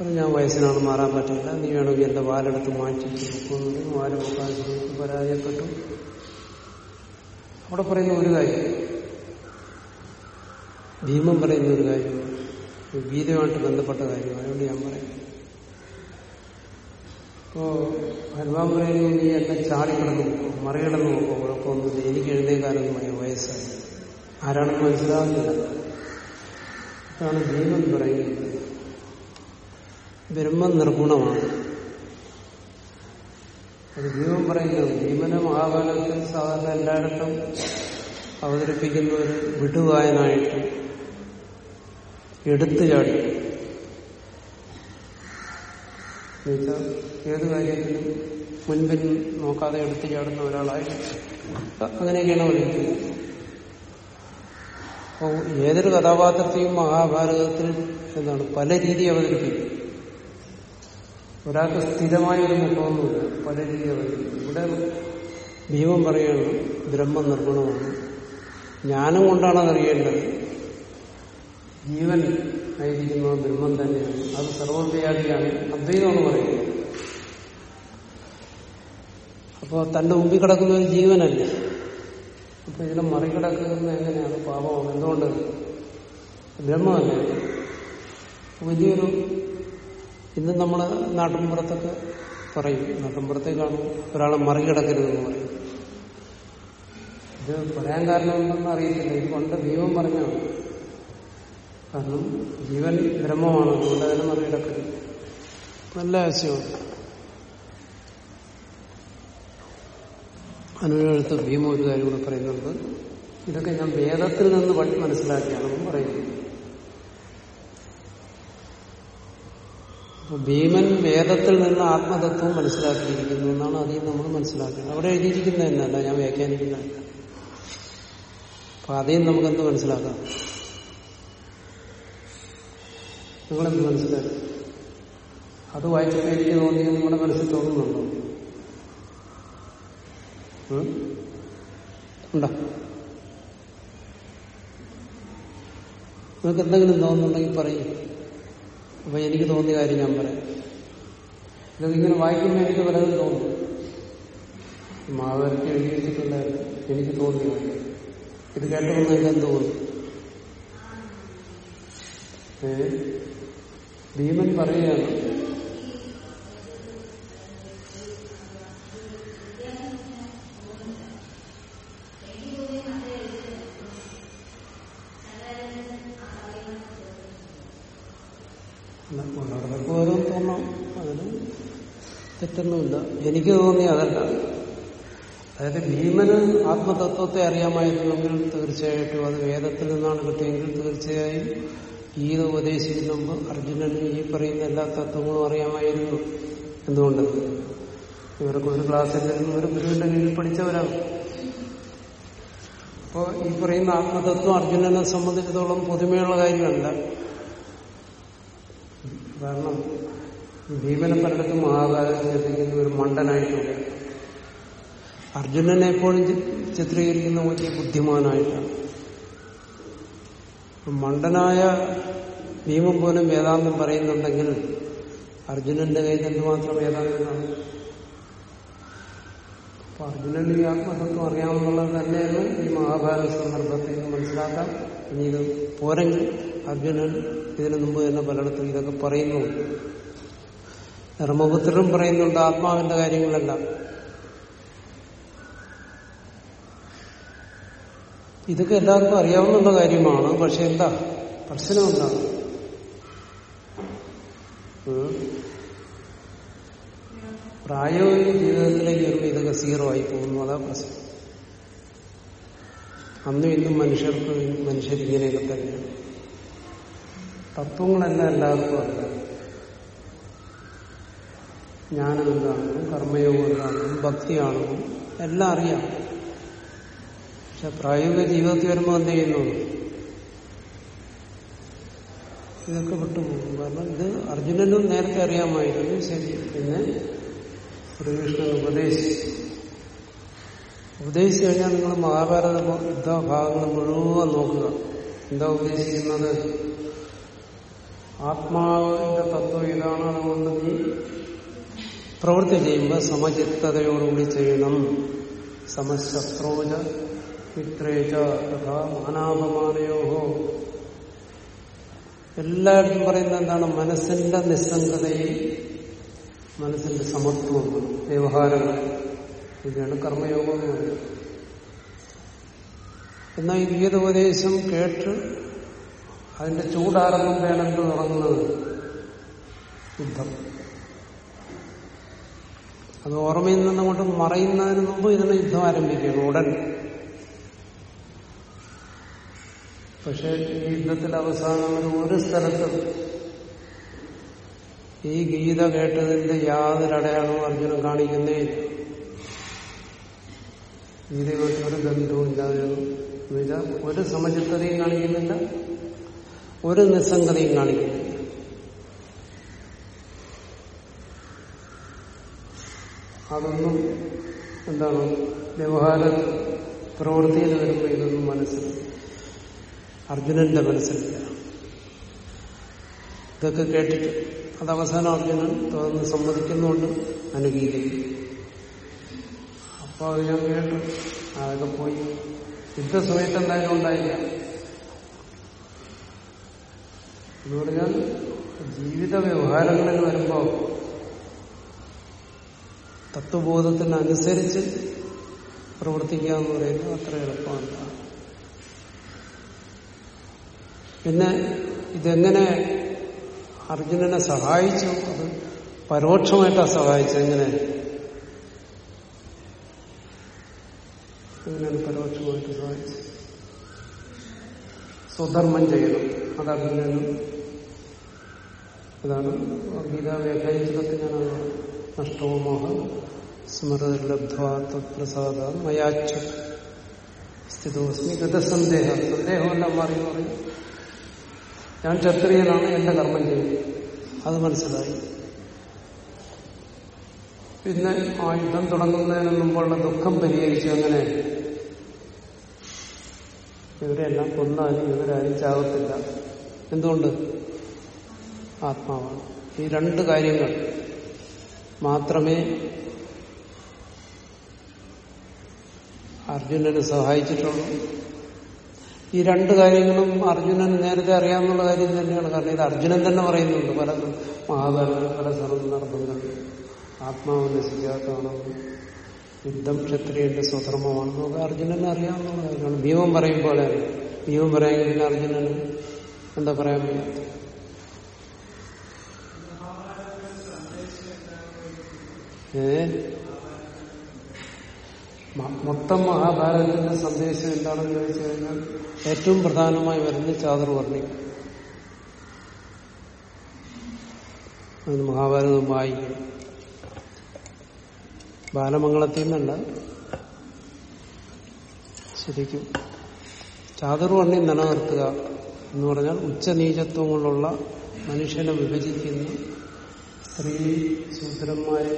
Speaker 1: പറഞ്ഞു ഞാൻ വയസ്സിനാണ് മാറാൻ പറ്റില്ല. നീ വേണമെങ്കിൽ എന്റെ വാലെടുത്ത് മാറ്റി വെക്കുന്നു വാൽ വെക്കാൻ ശ്രമിച്ചു പരാജയപ്പെട്ടു. അവിടെ പറയുന്ന ഒരു കാര്യം. ഭീമൻ പറയുന്ന ഒരു കാര്യം. ഗീതയുമായിട്ട് ബന്ധപ്പെട്ട കാര്യം. അതുകൊണ്ട് ഞാൻ പറയും. ഇപ്പോ ഹനുമാൻ പറയുന്നു നീ എന്നെ ചാടിക്കിടന്നു നോക്കും. മറികടന്ന് നോക്കും. കുഴപ്പമൊന്നുമില്ല. എനിക്ക് എഴുന്നേക്കാനൊന്നും പറയും വയസ്സായി. ആരാണെന്ന് മനസ്സിലാവുന്നില്ല. അതാണ് ഭീമൻ പറയുന്നത്. ബ്രഹ്മം നിർഗുണമാണ് അത് ജീവൻ പറയുന്നത് ഭീമനെ മഹാകാലത്തിൽ സാധാരണ എല്ലായിടത്തും അവതരിപ്പിക്കുന്ന ഒരു വിടുവായനായിട്ട് എടുത്തു ചാടി. എന്നുവെച്ചാൽ ഏത് കാര്യത്തിലും മുൻപിൽ നോക്കാതെ എടുത്തു ചാടുന്ന ഒരാളായി അങ്ങനെയൊക്കെയാണ് വിളിക്കുന്നത് അപ്പോൾ ഏതൊരു കഥാപാത്രത്തെയും മഹാഭാരതത്തിൽ എന്താണ് പല രീതി അവതരിപ്പിക്കും ഒരാൾക്ക് സ്ഥിരമായ ഒരു മുഖമൊന്നുമില്ല. പല രീതി അവതരിപ്പിക്കും ഇവിടെ ഭീമം പറയുകയാണ് ബ്രഹ്മ നിർഗുണമാണ്. ജ്ഞാനം കൊണ്ടാണ് അതറിയേണ്ടത് ജീവൻ ആയിരിക്കുന്നത് ബ്രഹ്മം തന്നെയാണ്. അത് സർവവ്യാപിയാണ് അദ്വൈതമാണ് പറയുന്നത്. അപ്പോൾ തന്റെ മുമ്പിൽ കിടക്കുന്ന ഒരു ജീവനല്ല. അപ്പൊ ഇതിനെ മറികടക്കുന്നത് എങ്ങനെയാണ് പാപമാണ് എന്തുകൊണ്ട്? ബ്രഹ്മമല്ലേ? വലിയൊരു ഇന്ന് നമ്മൾ നാട്ടിൻപുറത്തൊക്കെ പറയും. നാട്ടിൻപുറത്തേക്കാണ് കാണും ഒരാളെ മറികടക്കരുതെന്ന് പറയും. ഇത് പറയാൻ കാരണം എന്തെന്ന് അറിയത്തില്ല. ഇത് പണ്ട് ദൈവം പറഞ്ഞാണ് കാരണം ജീവൻ ബ്രഹ്മമാണ്. അതുകൊണ്ട് അതിനെ മറികടക്കരുത്. നല്ല ആശയമാണ്. അനുവെടുത്ത് ഭീമ ഒരു കാര്യം കൂടെ പറയുന്നുണ്ട്. ഇതൊക്കെ ഞാൻ വേദത്തിൽ നിന്ന് മനസ്സിലാക്കിയാണെന്നും പറയുന്നു അപ്പൊ ഭീമൻ വേദത്തിൽ നിന്ന് ആത്മതത്വം മനസ്സിലാക്കിയിരിക്കുന്നു എന്നാണ് അധികം നമ്മൾ മനസ്സിലാക്കുന്നത് അവിടെ എഴുതിയിരിക്കുന്നത് തന്നെയല്ല ഞാൻ വ്യാഖ്യാനിക്കുന്നതല്ല അപ്പൊ അതിൽ നമുക്കെന്ത് മനസ്സിലാക്കാം? നിങ്ങളെന്ത് മനസ്സിലാക്കി? അത് വായിച്ചിട്ട് എനിക്ക് തോന്നിയത് നിങ്ങളുടെ മനസ്സിൽ തോന്നുന്നുണ്ടോ? ഉണ്ടോ? നിങ്ങൾക്ക് എന്തെങ്കിലും തോന്നുന്നുണ്ടെങ്കിൽ പറയും. അപ്പൊ എനിക്ക് തോന്നിയ കാര്യം ഞാൻ പറയാം. ഇതൊക്കെ ഇങ്ങനെ വായിക്കുമ്പോൾ എനിക്ക് പലതും തോന്നും. മാതാവിക്ക് എഴുതി വെച്ചിട്ടുണ്ടായിരുന്നു എനിക്ക് തോന്നിയ കാര്യം. ഇത് കേട്ടപ്പോൾ എനിക്ക് എന്ത് തോന്നി. ഭീമൻ പറയുകയാണ് ഉള്ളവർക്ക് ഓരോന്ന് തോന്നാം അതിന് തെറ്റൊന്നുമില്ല. എനിക്ക് തോന്നി അതല്ല. അതായത് ഭീമന് ആത്മതത്വത്തെ അറിയാമായിരുന്നെങ്കിൽ തീർച്ചയായിട്ടും അത് വേദത്തിൽ നിന്നാണ് കിട്ടിയെങ്കിൽ തീർച്ചയായും ഗീത ഉപദേശിക്കുന്ന മുമ്പ് അർജുനന് ഈ പറയുന്ന എല്ലാ തത്വങ്ങളും അറിയാമായിരുന്നു എന്തുകൊണ്ട് ഇവർക്ക് ഒരു ക്ലാസ്സിൽ നിന്ന് ഒരു ഗുരുവിന്റെ കീഴിൽ പഠിച്ചവരാണ്. അപ്പോ ഈ പറയുന്ന ആത്മതത്വം അർജുനനെ സംബന്ധിച്ചിടത്തോളം പുതുമയുള്ള കാര്യമല്ല. കാരണം ഭീമനെ പലയിടത്തും മഹാഭാരതത്തിൽ ചിത്രിക്കുന്ന ഒരു മണ്ടനായിട്ടുണ്ട്. അർജുനനെ എപ്പോഴും ചിത്രീകരിക്കുന്ന വലിയ ബുദ്ധിമാനായിട്ടാണ്. മണ്ടനായ ഭീമം പോലും വേദാന്തം പറയുന്നുണ്ടെങ്കിൽ അർജുനന്റെ കയ്യിൽ എന്തുമാത്രം വേദാന്തമാണ്? അപ്പൊ അർജുനന് ഈ ആത്മസത്വം അറിയാമെന്നുള്ളത് തന്നെയാണ് ഈ മഹാഭാരത സന്ദർഭത്തിൽ മനസ്സിലാക്കാം. ഇനി ഇത് പോരെങ്കിൽ അർജുനൻ ഇതിനു മുമ്പ് തന്നെ പലയിടത്തും ഇതൊക്കെ പറയുന്നുണ്ട്. ധർമ്മപുത്രരും പറയുന്നുണ്ട് ആത്മാവിന്റെ കാര്യങ്ങളെല്ലാം. ഇതൊക്കെ എല്ലാവർക്കും അറിയാവുന്ന കാര്യമാണ്. പക്ഷെ എന്താ? പ്രശ്നം എന്താണ് പ്രായോഗിക ജീവിതത്തിലേക്ക് വരുമ്പോൾ ഇതൊക്കെ സീറോ ആയി പോകുന്നു. അതാ പ്രശ്നം. അന്നും ഇന്നും മനുഷ്യർക്ക് മനുഷ്യരിങ്ങനെയൊക്കെ തന്നെയാണ്. തത്വങ്ങളെല്ലാം എല്ലാവർക്കും അറിയാം. ജ്ഞാനം എന്താണെന്നും കർമ്മയോഗം എന്താണെന്നും ഭക്തിയാണെന്നും എല്ലാം അറിയാം. പക്ഷെ പ്രായോഗിക ജീവിതത്തിൽ വരുമ്പോൾ എന്ത് ചെയ്യുന്നു? ഇതൊക്കെ വിട്ടുപോകും കാരണം ഇത് അർജുനനും നേരത്തെ അറിയാമായിരുന്നു. ശരി പിന്നെ ശ്രീകൃഷ്ണൻ ഉപദേശിച്ചു. ഉപദേശിച്ചു കഴിഞ്ഞാൽ നിങ്ങൾ മഹാഭാരത യുദ്ധഭാഗങ്ങൾ മുഴുവൻ നോക്കുക. എന്താ ഉദ്ദേശിക്കുന്നത് ആത്മാവിന്റെ തത്വം ഇതാണ്. അതുകൊണ്ട് നീ പ്രവൃത്തി ചെയ്യുമ്പോൾ സമചിത്തതയോടുകൂടി ചെയ്യണം. സമശത്രോജ മിത്രേജ തഥാ മാനാപമാനയോഹോ. എല്ലായിടത്തും പറയുന്നത് എന്താണ്? മനസ്സിന്റെ നിസ്സംഗതയിൽ മനസ്സിന്റെ സമത്വം വ്യവഹാരങ്ങൾ ഇതാണ് കർമ്മയോഗം. എന്നാൽ ഈ ഗീതോപദേശം കേട്ട് അതിന്റെ ചൂടാരംഭം വേണമെന്ന് തുടങ്ങുന്നത് യുദ്ധം അത് ഓർമ്മയിൽ നിന്നങ്ങോട്ട് മറയുന്നതിന് മുമ്പ് ഇതിന് യുദ്ധം ആരംഭിക്കുകയാണ് ഉടൻ പക്ഷെ ഈ യുദ്ധത്തിൽ അവസാനം ഒരു സ്ഥലത്തും ഈ ഗീത കേട്ടതിന്റെ യാതൊരു അടയാളവും അർജുനൻ കാണിക്കുന്നേ. ഗീതയുമായിട്ട് ഒരു എന്നുവെച്ചാൽ ഒരു സമചിത്തതയും കാണിക്കുന്നില്ല ഒരു നിസ്സംഗതയും കാണിക്കുന്നില്ല അതൊന്നും എന്താണ് വ്യവഹാര പ്രവൃത്തിയിൽ വരുമ്പോൾ ഇതൊന്നും മനസ്സിൽ അർജുനന്റെ മനസ്സിലില്ല. ഇതൊക്കെ കേട്ടിട്ട് അത് അവസാനം അർജുനൻ തുറന്ന് സമ്മതിക്കുന്നുണ്ട് അനുകീലിക്കും അപ്പൊ അത് ഞാൻ കേട്ടു. അതൊക്കെ പോയി. യുദ്ധസമയത്ത് എന്തായാലും ഉണ്ടായില്ല. എന്ന് പറഞ്ഞാൽ ജീവിത വ്യവഹാരങ്ങളിൽ വരുമ്പോൾ തത്വബോധത്തിനനുസരിച്ച് പ്രവർത്തിക്കുക എന്ന് പറയുന്നത് അത്ര എളുപ്പമല്ല പിന്നെ ഇതെങ്ങനെ അർജുനനെ സഹായിച്ചു? അത് പരോക്ഷമായിട്ടാണ് സഹായിച്ചത്. എങ്ങനെ? എങ്ങനെയാണ് പരോക്ഷമായിട്ട് സഹായിച്ചത്? സ്വധർമ്മം ചെയ്യണം. അത് അർജുനനും അതാണ് ഗീത വ്യാഖ്യാനിച്ചതൊക്കെ ഞാനത് നഷ്ടവുമോഹ സ്മൃതിലബ്ധ്വാത്വപ്രസാദ മയാച്ച സ്ഥിതോസ്മി ഗതസന്ദേഹം സന്ദേഹമെല്ലാം മാറി മാറി ഞാൻ ക്ഷത്രിയനാണ് എന്റെ കർമ്മം ചെയ്യുന്നത് അത് മനസ്സിലായി. പിന്നെ ആ യുദ്ധം തുടങ്ങുന്നതിന് മുമ്പുള്ള ദുഃഖം പരിഹരിച്ചു അങ്ങനെ ഇവരെല്ലാം കൊന്നാലും ഇവരാരും ചാകത്തില്ല എന്തുകൊണ്ട്? ആത്മാവാണ്. ഈ രണ്ട് കാര്യങ്ങൾ. മാത്രമേ അർജുനന് സഹായിച്ചിട്ടുള്ളൂ. ഈ രണ്ട് കാര്യങ്ങളും അർജുനൻ നേരത്തെ അറിയാമെന്നുള്ള കാര്യം തന്നെയാണ്. കാരണം ഇത് അർജുനൻ തന്നെ പറയുന്നുണ്ട്. പല മഹാഭാരത പല സന്ദർഭങ്ങളിൽ ആത്മാവ് നശിക്കാത്തതാണെന്ന് യുദ്ധം ക്ഷത്രിയന്റെ സ്വധർമ്മമാണെന്നും ഒക്കെ അർജുനന് അറിയാവുന്ന കാര്യമാണ്. ഭീമം പറയും പോലെ ഭീമം പറയാമെങ്കിൽ അർജുനന് എന്താ പറയാൻ വയ്യാത്ത? മൊത്തം മഹാഭാരതത്തിന്റെ സന്ദേശം എന്താണെന്ന് ചോദിച്ചു കഴിഞ്ഞാൽ ഏറ്റവും പ്രധാനമായി വരുന്ന ചാതുർവർണി അതിന് മഹാഭാരതം വായിക്കണം. ബാലമംഗളത്തിൽ നിന്നല്ല. ശരിക്കും ചാതുർവർണി നിലനിർത്തുക എന്ന് പറഞ്ഞാൽ ഉച്ചനീചത്വങ്ങളുള്ള മനുഷ്യനെ വിഭജിക്കുന്ന സ്ത്രീ ശൂദ്രന്മാരെ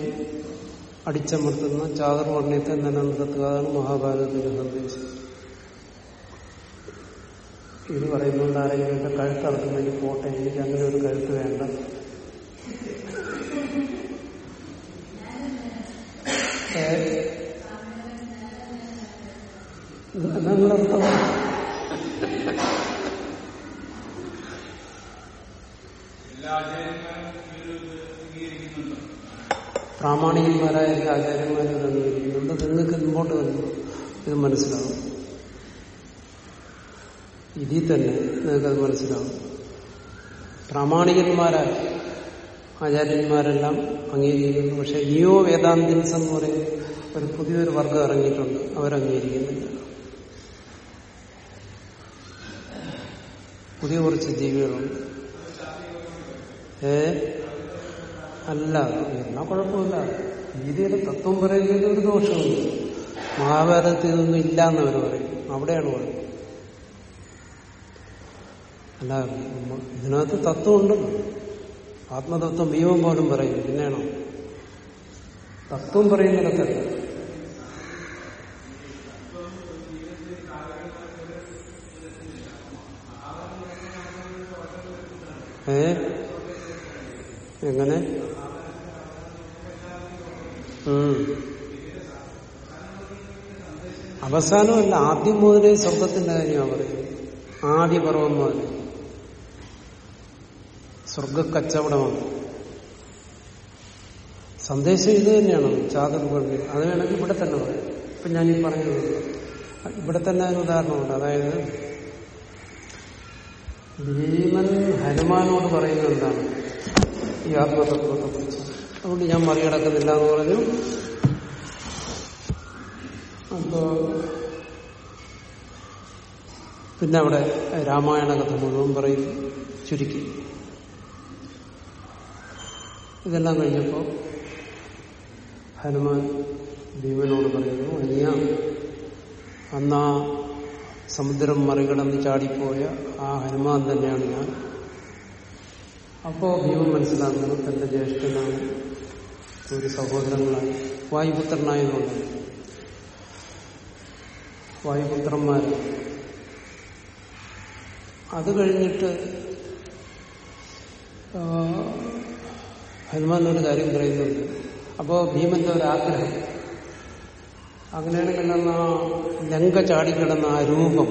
Speaker 1: അടിച്ചമർത്തുന്ന ചാതുർവർണയത്തെ നിലനിർത്തുക എന്നാണ് മഹാഭാരതത്തിന്റെ സന്ദേശം ഇത് പറയുന്നത് ആരെങ്കിലും എന്റെ കഴുത്ത് അറക്കുന്നെങ്കിൽ പോട്ടെ എനിക്ക് അങ്ങനെ ഒരു കഴുത്ത് വേണ്ട. എല്ലാ ആചാര്യന്മാരും ഇത് അംഗീകരിക്കുന്നുണ്ട് നിങ്ങൾക്ക് മുമ്പോട്ട് വരുന്നു? ഇത് മനസ്സിലാവും. ഇതിൽ തന്നെ നിങ്ങൾക്കത് മനസ്സിലാവും. പ്രാമാണികന്മാരായ ആചാര്യന്മാരെല്ലാം അംഗീകരിക്കുന്നു. പക്ഷെ നിയോ വേദാന്തിൻസ് എന്ന് പറയുന്ന ഒരു പുതിയൊരു വർഗം ഇറങ്ങിയിട്ടുണ്ട്. അവരംഗീകരിക്കുന്നില്ല. പുതിയ കുറച്ച് ജീവികളുണ്ട്. ഏ? അല്ല എന്നാ കുഴപ്പമില്ല. ഗീതയുടെ തത്വം പറയുന്നതിൽ ഒരു ദോഷമില്ല മഹാഭാരതത്തിൽ ഇതൊന്നും ഇല്ല എന്നവർ പറയും. അവിടെയാണ് കുഴപ്പം അല്ല ഇതിനകത്ത് തത്വം ഉണ്ടല്ലോ ആത്മതത്വം ഭീമം പോലും പറയും. പിന്നെയാണോ? തത്വം പറയുന്നിടത്തല്ല ഏ? എങ്ങനെ? അവസാനമല്ല ആദ്യം മുതലേ സ്വർഗത്തിന്റെ കാര്യമാണ് പറയുന്നത്. ആദ്യ പർവം മുതൽ. സ്വർഗ കച്ചവടമാണ് സന്ദേശം ഇത് തന്നെയാണ് ചാതുർവർണി അത് വേണമെങ്കിൽ ഇവിടെ തന്നെ പറയാം. ഇപ്പൊ ഞാൻ ഈ പറഞ്ഞത് ഇവിടെ തന്നെ അതിന് ഉദാഹരണമുണ്ട്. അതായത് ഭീമൻ ഹനുമാനോട് പറയുന്നത് എന്താണ്? ഈ ആത്മതത്വത്തെ കുറിച്ച്. അതുകൊണ്ട് ഞാൻ മറികടക്കുന്നില്ല എന്ന് പറഞ്ഞു. പിന്നെ അവിടെ രാമായണ കഥ മുഴുവൻ പറയും ചുരുക്കി. ഇതെല്ലാം കഴിഞ്ഞപ്പോ ഹനുമാൻ ഭീമനോട് പറയുന്നു അനിയ അന്നാ സമുദ്രം മറികടന്ന് ചാടിപ്പോയ ആ ഹനുമാൻ തന്നെയാണ് ഞാൻ. അപ്പോ ഭീമൻ മനസ്സിലാക്കുന്നു തന്റെ ജ്യേഷ്ഠനാണ് ഒരു സഹോദരങ്ങളായി വായുപുത്രനായതുകൊണ്ട്. വായുപുത്രന്മാർ അത് കഴിഞ്ഞിട്ട് ഹനുമാൻ ഒരു കാര്യം പറയുന്നുണ്ട്. അപ്പോ ഭീമന്റെ ഒരു ആഗ്രഹം. അങ്ങനെയാണെങ്കിൽ അന്ന് ലങ്ക ചാടിക്കിടന്ന ആ രൂപം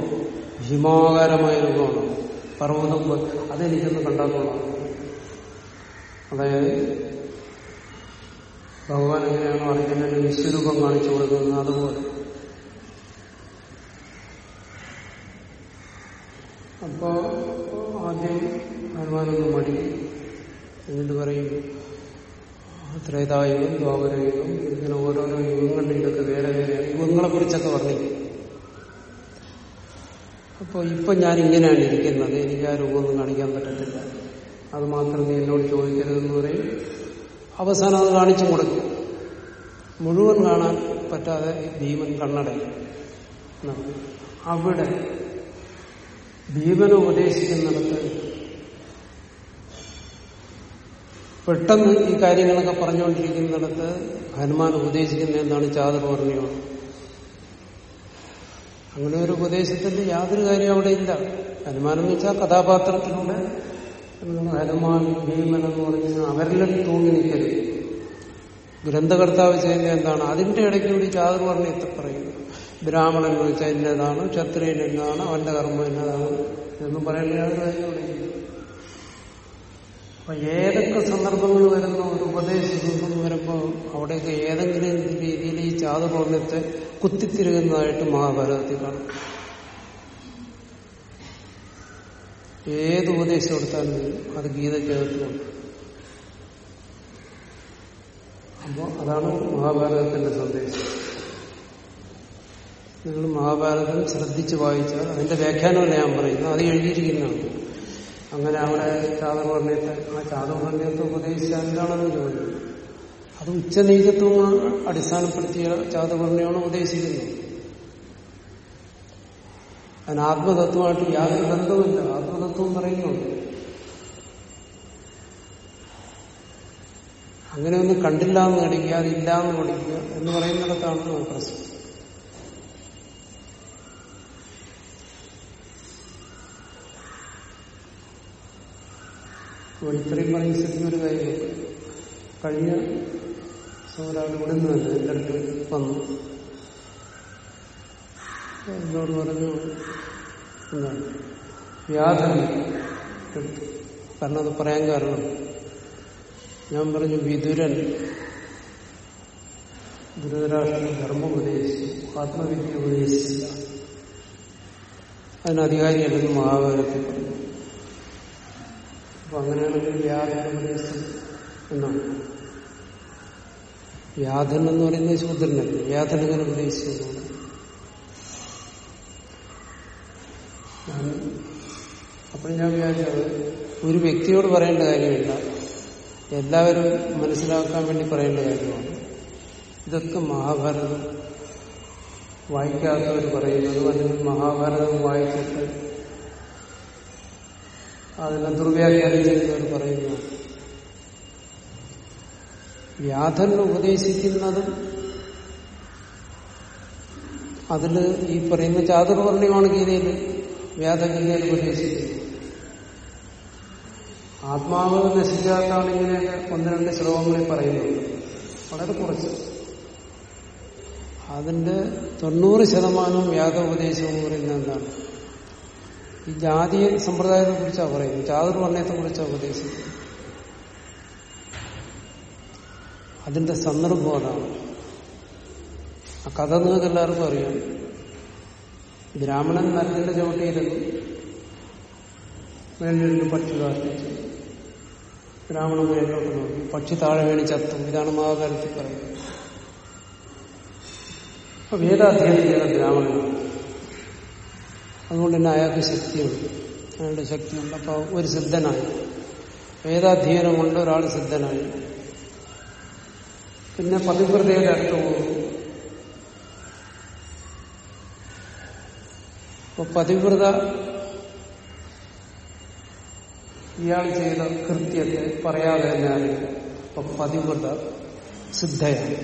Speaker 1: ഭീമാകാരമായ രൂപമാണ്. പർവതം അതെനിക്കൊന്ന് കണ്ടാത്തോളാം അതായത് ഭഗവാൻ എങ്ങനെയാണോ അർജുനന് വിശ്വരൂപം കാണിച്ചു കൊടുക്കുന്നത് അതുപോലെ. അപ്പോ ആദ്യം ഹനുമാനൊന്ന് മടി എന്നിട്ട് പറയും ത്രേതായുഗം ദ്വാപരയുഗം ഇങ്ങനെ ഓരോരോ യുഗങ്ങളുടെ ഇടയ്ക്ക് വേറെ വേറെ യുഗങ്ങളെ കുറിച്ചൊക്കെ വർണിക്കും അപ്പൊ ഇപ്പൊ ഞാൻ ഇങ്ങനെയാണ് ഇരിക്കുന്നത്. എനിക്ക് ആ രൂപമൊന്നും കാണിക്കാൻ പറ്റത്തില്ല. അത് മാത്രം നീ എന്നോട് ചോദിക്കരുതെന്ന് പറയും. അവസാനം അത് കാണിച്ചു കൊടുക്കും. മുഴുവൻ കാണാൻ പറ്റാതെ ഭീമൻ കണ്ണടയും. അവിടെ ഭീമനെ ഉപദേശിക്കുന്നിടത്ത് പെട്ടെന്ന് ഈ കാര്യങ്ങളൊക്കെ പറഞ്ഞുകൊണ്ടിരിക്കുന്നിടത്ത് ഹനുമാൻ ഉപദേശിക്കുന്ന എന്താണ് ചാതുർവർണയമാണ് അങ്ങനെ ഒരു ഉപദേശത്തിന്റെ യാതൊരു കാര്യം അവിടെ ഇല്ല. ഹനുമാൻ എന്ന് വെച്ചാൽ കഥാപാത്രത്തിലൂടെ ഹനുമാൻ ഭീമൻ എന്ന് പറഞ്ഞ് അവരിലും തൂങ്ങി നിൽക്കരുത് ഗ്രന്ഥകർത്താവ് ചെയ്യുന്ന എന്താണ്? അതിന്റെ ഇടയ്ക്ക് കൂടി ചാതുർവർണയത്തെ പറയുന്നു. ബ്രാഹ്മണൻ ചോദിച്ചാൽ ഇന്നതാണ് ക്ഷത്രിയൻ എന്നതാണ് അവന്റെ കർമ്മം എന്നതാണ് എന്ന് കാര്യമില്ല അപ്പൊ ഏതൊക്കെ സന്ദർഭങ്ങൾ വരുന്ന ഒരു ഉപദേശം വരുമ്പോൾ അവിടെയൊക്കെ ഏതെങ്കിലും രീതിയിൽ ഈ ചാതുർവർണത്തെ കുത്തിത്തിരുകുന്നതായിട്ട് മഹാഭാരതത്തിൽ കാണും. ഏത് ഉപദേശം എടുത്താലും അത് ഗീതയ്ക്കകത്തുണ്ട് അപ്പോൾ അതാണ് മഹാഭാരതത്തിന്റെ സന്ദേശം. നിങ്ങൾ മഹാഭാരതം ശ്രദ്ധിച്ച് വായിച്ചാൽ അതിന്റെ വ്യാഖ്യാനമല്ല ഞാൻ പറയുന്നത് അത് എഴുതിയിരിക്കുന്നതാണ്. അങ്ങനെ അവിടെ ചാതുർവർണയത്തെ ആ ചാതുർവർണയത്തെ ഉപദേശിച്ചാൽ എന്താണെന്ന് ചോദിച്ചു. അത് ഉച്ചനീചത്വം അടിസ്ഥാനപ്പെടുത്തിയ ചാതുർവർണയാണ് ഉപദേശിക്കുന്നത് അതിന് ആത്മതത്വമായിട്ട് യാതൊരു ബന്ധവുമില്ല. ആത്മതത്വം പറയുന്നുണ്ട്. അങ്ങനെയൊന്നും കണ്ടില്ല എന്ന് പഠിക്കുക അതില്ല എന്ന് പഠിക്കുക എന്ന് പറയുന്നിടത്താണ് പ്രശ്നം. അപ്പോൾ ഇത്രയും പറയും സ്ഥിതി ഒരു കാര്യം കഴിഞ്ഞ ഒരാൾ ഇവിടെ നിന്ന് തന്നെ എന്റെ അടുത്ത് വന്നു. എന്നോട് പറഞ്ഞു എന്താണ് വ്യാധം എടുത്തു കാരണം അത് പറയാൻ കാരണം. ഞാൻ പറഞ്ഞു വിതുരൻ. ഗുരുതരാഷ്ട്ര ധർമ്മം ഉപദേശിച്ചു. ആത്മവിദ്യ ഉപദേശിച്ചില്ല. അതിന് അധികാരിയല്ലെന്ന് മഹാഭാരത്തിൽ പറഞ്ഞു. അപ്പൊ അങ്ങനെയാണെങ്കിൽ വ്യാധന എന്നാണ്. വ്യാധൻ എന്ന് പറയുന്നത് ശൂദ്രനല്ല. വ്യാധൻ എങ്ങനെ ഉപദേശിച്ചു അപ്പോൾ ഞാൻ വിചാരിച്ചത് ഒരു വ്യക്തിയോട് പറയേണ്ട കാര്യമില്ല. എല്ലാവരും മനസ്സിലാക്കാൻ വേണ്ടി പറയേണ്ട കാര്യമാണ്. ഇതൊക്കെ മഹാഭാരതം വായിക്കാത്തവർ പറയുന്നതും അല്ലെങ്കിൽ മഹാഭാരതം വായിച്ചിട്ട് അതിനെ ദുർവ്യാഖ്യാനം ചെയ്യുന്നവർ പറയുന്നു. വ്യാധൻ ഉപദേശിക്കുന്നതും അതിൽ ഈ പറയുന്ന ചാതുർവർണിയമാണ് ഗീതയിൽ വ്യാധഗീതയിൽ ഉപദേശിക്കുന്നത്. ആത്മാവ് നശിക്കാത്താണ് ഇങ്ങനെ ഒന്ന് രണ്ട് ശ്ലോകങ്ങളിൽ പറയുന്നത്. വളരെ കുറച്ച്. അതിന്റെ തൊണ്ണൂറ് ശതമാനം വ്യാധ എന്ന് പറയുന്നത് എന്താണ്? ഈ ജാതി സമ്പ്രദായത്തെ കുറിച്ചാണ് പറയുന്നത്? ചാതുർവർണയത്തെ കുറിച്ചാണ് ഉപദേശിക്കുന്നത്? അതിന്റെ സന്ദർഭം അതാണ്. ആ കഥ നിങ്ങൾക്ക് എല്ലാവർക്കും അറിയാം. ബ്രാഹ്മണൻ നരത്തിന്റെ ചവിട്ടിയിരുന്നു വേണ്ടിയിട്ട് പക്ഷി കാർത്തിച്ചു ബ്രാഹ്മണൻ മേലോട്ട് നോക്കി. പക്ഷി താഴെ വേണി ചത്തു. ഇതാണ് മഹാകാലത്തിൽ പറയുന്നത്. അപ്പൊ വേദാധ്യയനം ചെയ്ത ബ്രാഹ്മണനാണ്. അതുകൊണ്ട് തന്നെ അയാൾക്ക് ശക്തിയുണ്ട്. അയാളുടെ ശക്തിയുണ്ട്. അപ്പൊ ഒരു സിദ്ധനായി. വേദാധ്യയനം കൊണ്ട് ഒരാൾ സിദ്ധനായി. പിന്നെ പതിവ്രതയുടെ അടുത്ത് പോകുന്നു. അപ്പൊ പതിവ്രത ഇയാൾ ചെയ്ത കൃത്യത്തെ പറയാതെ തന്നെ അറിയാം അപ്പൊ പതിവ്രത സിദ്ധയായി.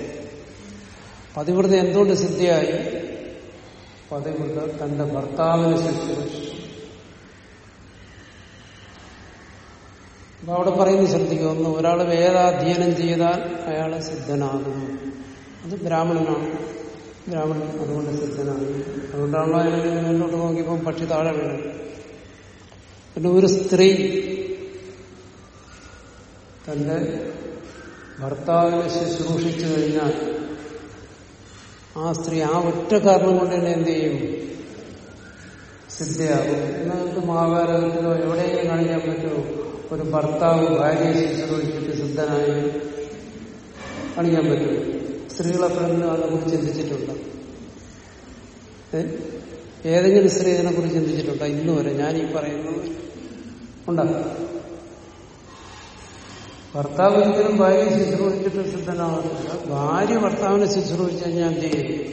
Speaker 1: പതിവ്രത എന്തുകൊണ്ട് സിദ്ധിയായി? പതിവ്രത തന്റെ ഭർത്താവിനെ ശുശ്രൂഷിച്ചു അപ്പൊ അവിടെ പറയുന്നത് ശ്രദ്ധിക്കുക ഒന്ന് ഒരാൾ വേദാധ്യയനം ചെയ്താൽ അയാൾ സിദ്ധനാകുന്നു. അത് ബ്രാഹ്മണനാണ്. ബ്രാഹ്മണൻ അതുകൊണ്ട് സിദ്ധനാകും അതുകൊണ്ടാണല്ലോ അയാൾ മുന്നോട്ട് നോക്കിയപ്പോൾ പക്ഷി താഴെ വീണത് പിന്നെ ഒരു സ്ത്രീ തന്റെ ഭർത്താവിനെ ശുശ്രൂഷിച്ചു കഴിഞ്ഞാൽ ആ സ്ത്രീ ആ ഒറ്റ കാരണം കൊണ്ട് തന്നെ എന്ത് ചെയ്യും? സിദ്ധയാകും. എന്ന് നമുക്ക് മഹാഭാരതത്തിലോ എവിടെയെങ്കിലും കാണിക്കാൻ പറ്റുമോ ഒരു ഭർത്താവ് ഭാര്യയെ ശുശ്രൂഷിച്ചിട്ട് സിദ്ധനായി കാണിക്കാൻ പറ്റുമോ സ്ത്രീകളെപ്പോഴെങ്കിലും അതിനെക്കുറിച്ച് ചിന്തിച്ചിട്ടുണ്ട്? ഏതെങ്കിലും സ്ത്രീ ഇതിനെക്കുറിച്ച് ചിന്തിച്ചിട്ടുണ്ടോ? ഇന്നുവരെ ഞാൻ ഈ പറയുന്നത് ഉണ്ടോ? ഭർത്താവ് ഒരിക്കലും ഭാര്യ ശുശ്രൂഷിച്ചിട്ട് സിദ്ധനാവുന്നില്ല ഭാര്യ ഭർത്താവിനെ ശുശ്രൂഷിച്ച് കഴിഞ്ഞാൽ എന്ത് ചെയ്യും?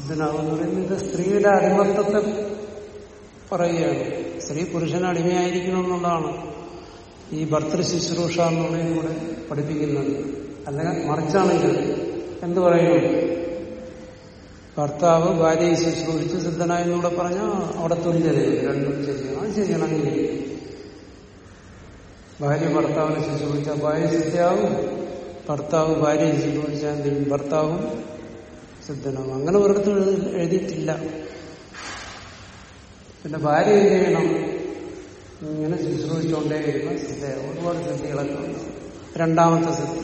Speaker 1: പറയുന്നത് ഇത് സ്ത്രീയുടെ അടിമത്തത്തെ പറയുകയാണ്. സ്ത്രീ പുരുഷന് അടിമയായിരിക്കണം എന്നുള്ളതാണ് ഈ ഭർത്തൃ ശുശ്രൂഷ എന്നുള്ളതും കൂടെ പഠിപ്പിക്കുന്നത്. അല്ലെങ്കിൽ മറിച്ചാണെങ്കിൽ എന്ത് പറയുന്നു ഭർത്താവ് ഭാര്യയെ ശുശ്രൂഷിച്ച് സിദ്ധനായെന്നൂടെ പറഞ്ഞാൽ അവിടെ തുല്യതയും രണ്ടും ശരിയാണ്. അത് ശരിയാണെങ്കിൽ ഭാര്യ ഭർത്താവിനെ ശുശ്രൂഷിച്ചാൽ ഭാര്യ സിദ്ധയാവും ഭർത്താവ് ഭാര്യയെ ശുശ്രൂഷിച്ചാൽ എന്തെങ്കിലും ഭർത്താവും സിദ്ധനാവും അങ്ങനെ ഒരിടത്തും എഴുതിയിട്ടില്ല. പിന്നെ ഭാര്യ എന്ത് ചെയ്യണം? ഇങ്ങനെ ശുശ്രൂഷിച്ചുകൊണ്ടേയിരുന്ന സിദ്ധയാവും ഒരുപാട് സിദ്ധികളൊക്കെ ഉണ്ട്. രണ്ടാമത്തെ സിദ്ധി.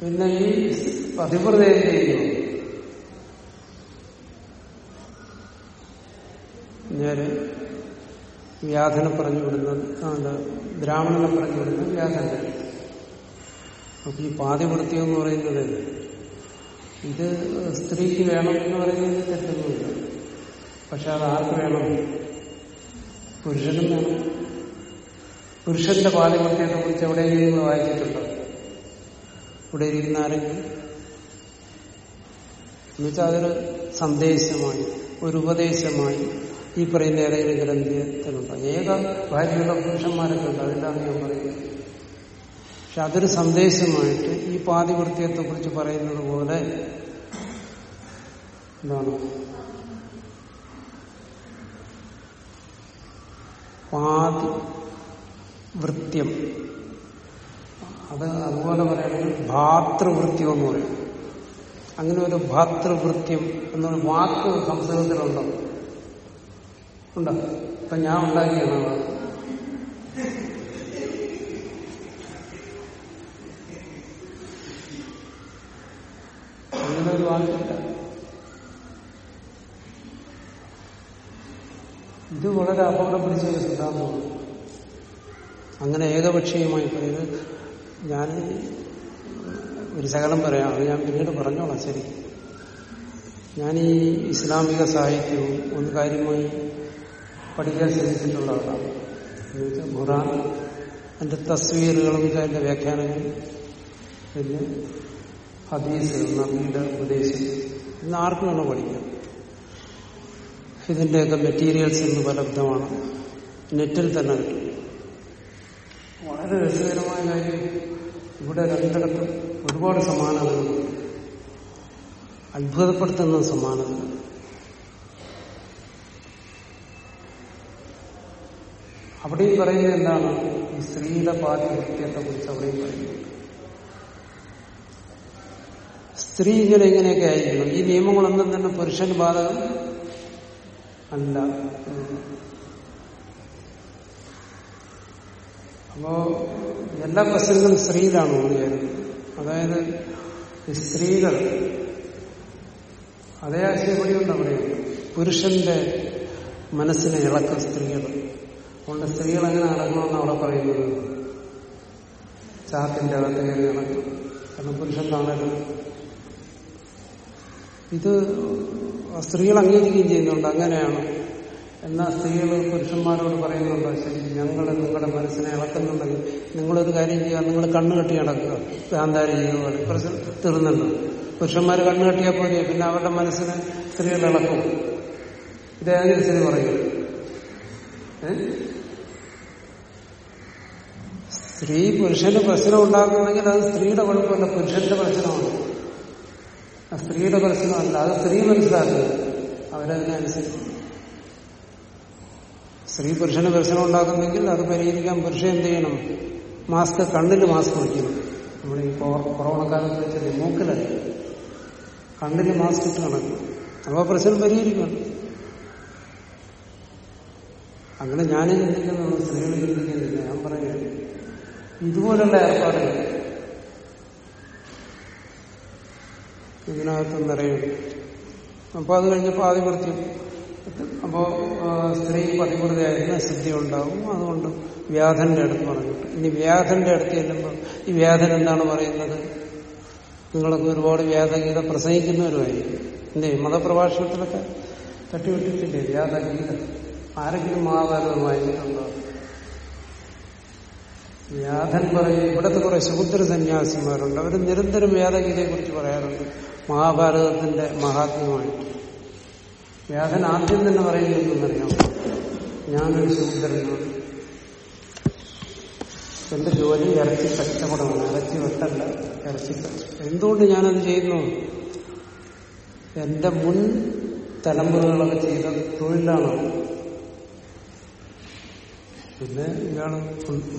Speaker 1: പിന്നെ ഈ പതിവ്രത നേരെ വ്യാധനെ പറഞ്ഞു വിടുന്നത് ബ്രാഹ്മണനെ പറഞ്ഞു വിടുന്നത് വ്യാധന്റെ അപ്പൊ ഈ പാതിവൃത്യം എന്ന് പറയുന്നത് ഇത് സ്ത്രീക്ക് വേണം എന്ന് പറയുന്നത് തെറ്റൊന്നുമില്ല. പക്ഷെ അത് ആർക്ക് വേണം? പുരുഷനും വേണം. പുരുഷന്റെ പാതിവൃത്യത്തെ കുറിച്ച് എവിടെയെങ്കിലും നിങ്ങൾ വായിച്ചിട്ടുണ്ടോ? ഇവിടെ ഇരിക്കുന്ന ആരെങ്കിലും? എന്നുവെച്ചാൽ അതൊരു സന്ദേശമായി ഒരു ഉപദേശമായി ഈ പറയുന്ന ഏതെങ്കിലും ഗ്രന്ഥത്തിലുണ്ട് ഏക ഭാര്യയുള്ള പുരുഷന്മാരൊക്കെ ഉണ്ട് അതിലാണ് ഞാൻ പറയുന്നത്? പക്ഷെ അതൊരു സന്ദേശമായിട്ട് ഈ പാതിവൃത്യത്തെ കുറിച്ച് പറയുന്നത് പോലെ എന്താണ്? പാതി വൃത്യം അത് അതുപോലെ പറയുകയാണെങ്കിൽ ഭാതൃവൃത്യം എന്ന് പറയും. അങ്ങനെ ഒരു ഭാതൃവൃത്യം എന്നൊരു വാക്ക് സംസ്കൃതത്തിലുണ്ടോ? ഉണ്ടോ? ഇപ്പൊ ഞാൻ ഉണ്ടാക്കിയാണ്. അങ്ങനെ ഒരു വാക്കില്ല. ഇത് വളരെ അപകടം പിടിച്ച ഒരു സിദ്ധാന്തമാണ്. അങ്ങനെ ഏകപക്ഷീയമായി പറയുന്നത് ഞാൻ ഒരു ശകലം പറയാം. അത് ഞാൻ പിന്നീട് പറഞ്ഞോളാം ശരി. ഞാൻ ഈ ഇസ്ലാമിക സാഹിത്യവും ഒന്ന് കാര്യമായി പഠിക്കാൻ ശ്രമിച്ചിട്ടുള്ള ആളാണ് ഖുറാൻ അതിന്റെ തസ്വീറുകളും അതിന്റെ വ്യാഖ്യാനങ്ങളും പിന്നെ ഹദീസ് നബിയുടെ ഉപദേശം ഇന്ന് ആർക്കും വേണം പഠിക്കാം. ഇതിന്റെയൊക്കെ മെറ്റീരിയൽസ് ഇന്ന് ഉപലബ്ധമാണ്. നെറ്റിൽ തന്നെ കിട്ടും. വളരെ രസകരമായ കാര്യം ഇവിടെ രണ്ടിടത്തും ഒരുപാട് സമാനതകളുണ്ട്. അത്ഭുതപ്പെടുത്തുന്ന സമാനതകൾ. അവിടെയും പറയുന്നത് എന്താണ്? ഈ സ്ത്രീയുടെ പാതിവൃത്യത്തെ കുറിച്ച് അവിടെയും പറയുന്നത് സ്ത്രീ ഇങ്ങനെ ഇങ്ങനെയൊക്കെ ആയിരിക്കണം. ഈ നിയമങ്ങളൊന്നും തന്നെ പുരുഷന് ബാധകം അല്ല. അപ്പോ എല്ലാ പ്രശ്നങ്ങളും സ്ത്രീയിലാണ് ഊന്നിയത് അതായത് സ്ത്രീകൾ അതേ ആശയപടിയുണ്ട് അവിടെ. പുരുഷന്റെ മനസ്സിനെ ഇളക്കം സ്ത്രീകൾ. അതുകൊണ്ട് സ്ത്രീകൾ എങ്ങനെ നടക്കണമെന്ന് അവിടെ പറയുന്നത്? ചാത്തിന്റെ അകത്ത് കയറി നടക്കും. കാരണം പുരുഷൻ ഇത് സ്ത്രീകൾ അംഗീകരിക്കുകയും ചെയ്യുന്നുണ്ട്. അങ്ങനെയാണ്. എന്നാൽ സ്ത്രീകൾ പുരുഷന്മാരോട് പറയുന്നുണ്ട് ശരി ഞങ്ങൾ നിങ്ങളുടെ മനസ്സിനെ ഇളക്കുന്നുണ്ടെങ്കിൽ നിങ്ങളൊരു കാര്യം ചെയ്യുക നിങ്ങൾ കണ്ണു കെട്ടി നടക്കുക. ഗാന്ധാരി ചെയ്യുക കുറച്ച് തീർന്നുണ്ട് പുരുഷന്മാർ കണ്ണു കെട്ടിയാൽ പോലെ പിന്നെ അവരുടെ മനസ്സിനെ സ്ത്രീകൾ ഇളക്കും ഇതേ സ്ത്രീ പറയും. ഏ? സ്ത്രീ പുരുഷന് പ്രശ്നം ഉണ്ടാക്കുന്നെങ്കിൽ അത് സ്ത്രീയുടെ കുഴപ്പമല്ല പുരുഷന്റെ പ്രശ്നമാണ്. ആ സ്ത്രീയുടെ പ്രശ്നമല്ല അത് സ്ത്രീ മനസ്സിലാക്കുക. അവരതിനനുസരിച്ച് സ്ത്രീ പുരുഷന് പ്രശ്നം ഉണ്ടാക്കുന്നെങ്കിൽ അത് പരിഹരിക്കാൻ പുരുഷൻ എന്ത് ചെയ്യണം? മാസ്ക് കണ്ണിൽ മാസ്ക് വയ്ക്കണം. നമ്മുടെ ഈ കൊറോണ കാലത്ത് വെച്ചത് മൂക്കിലല്ല കണ്ണിൽ മാസ്ക് ഇട്ട് കണക്കും അപ്പോൾ പ്രശ്നം പരിഹരിക്കണം അങ്ങനെ ഞാനും ചിന്തിക്കുന്നു സ്ത്രീകൾ ചിന്തിക്കുന്നില്ല. ഞാൻ പറയുകയാണ് ഇതുപോലുള്ള ഏർപ്പാടുകൾ. ഇതിനകത്ത് നിറയും. അപ്പോൾ അത് കഴിഞ്ഞപ്പോൾ ആധിപത്യം. അപ്പോൾ സ്ത്രീ പതിവൃതയായിരുന്ന സിദ്ധി ഉണ്ടാവും. അതുകൊണ്ട് വ്യാധന്റെ അടുത്ത് പറഞ്ഞിട്ട്. ഇനി വ്യാധന്റെ അടുത്ത് ചെല്ലുമ്പോൾ ഈ വ്യാധൻ എന്താണ് പറയുന്നത്? നിങ്ങളൊക്കെ ഒരുപാട് വ്യാധഗീത പ്രസംഗിക്കുന്നവരുമായിരിക്കും. എന്തേ മതപ്രഭാഷണത്തിലൊക്കെ തട്ടിവിട്ടിട്ടില്ലേ വ്യാധഗീത. ആരെങ്കിലും മഹാഭാരതം വായിച്ചിട്ടുണ്ടോ? വ്യാധൻ പറയും. ഇവിടുത്തെ കുറെ ശൂദ്ര സന്യാസിമാരുണ്ട്. അവർ നിരന്തരം വേദഗീതയെ കുറിച്ച് പറയാറുണ്ട്. മഹാഭാരതത്തിന്റെ മഹാത്മ്യമായിട്ട്. വ്യാധൻ ആദ്യം തന്നെ പറയുന്നതെന്നറിയാം ഞാനൊരു ശൂദ്രനാണ് എന്റെ ജോലി ഇറച്ചി കച്ചവടമാണ്. ഇറച്ചി വെട്ടല്ല ഇറച്ചി എന്തുകൊണ്ട് ഞാനത് ചെയ്യുന്നു? എന്റെ മുൻ തലമുറകളൊക്കെ ചെയ്ത തൊഴിലാണ്. പിന്നെ ഇയാൾ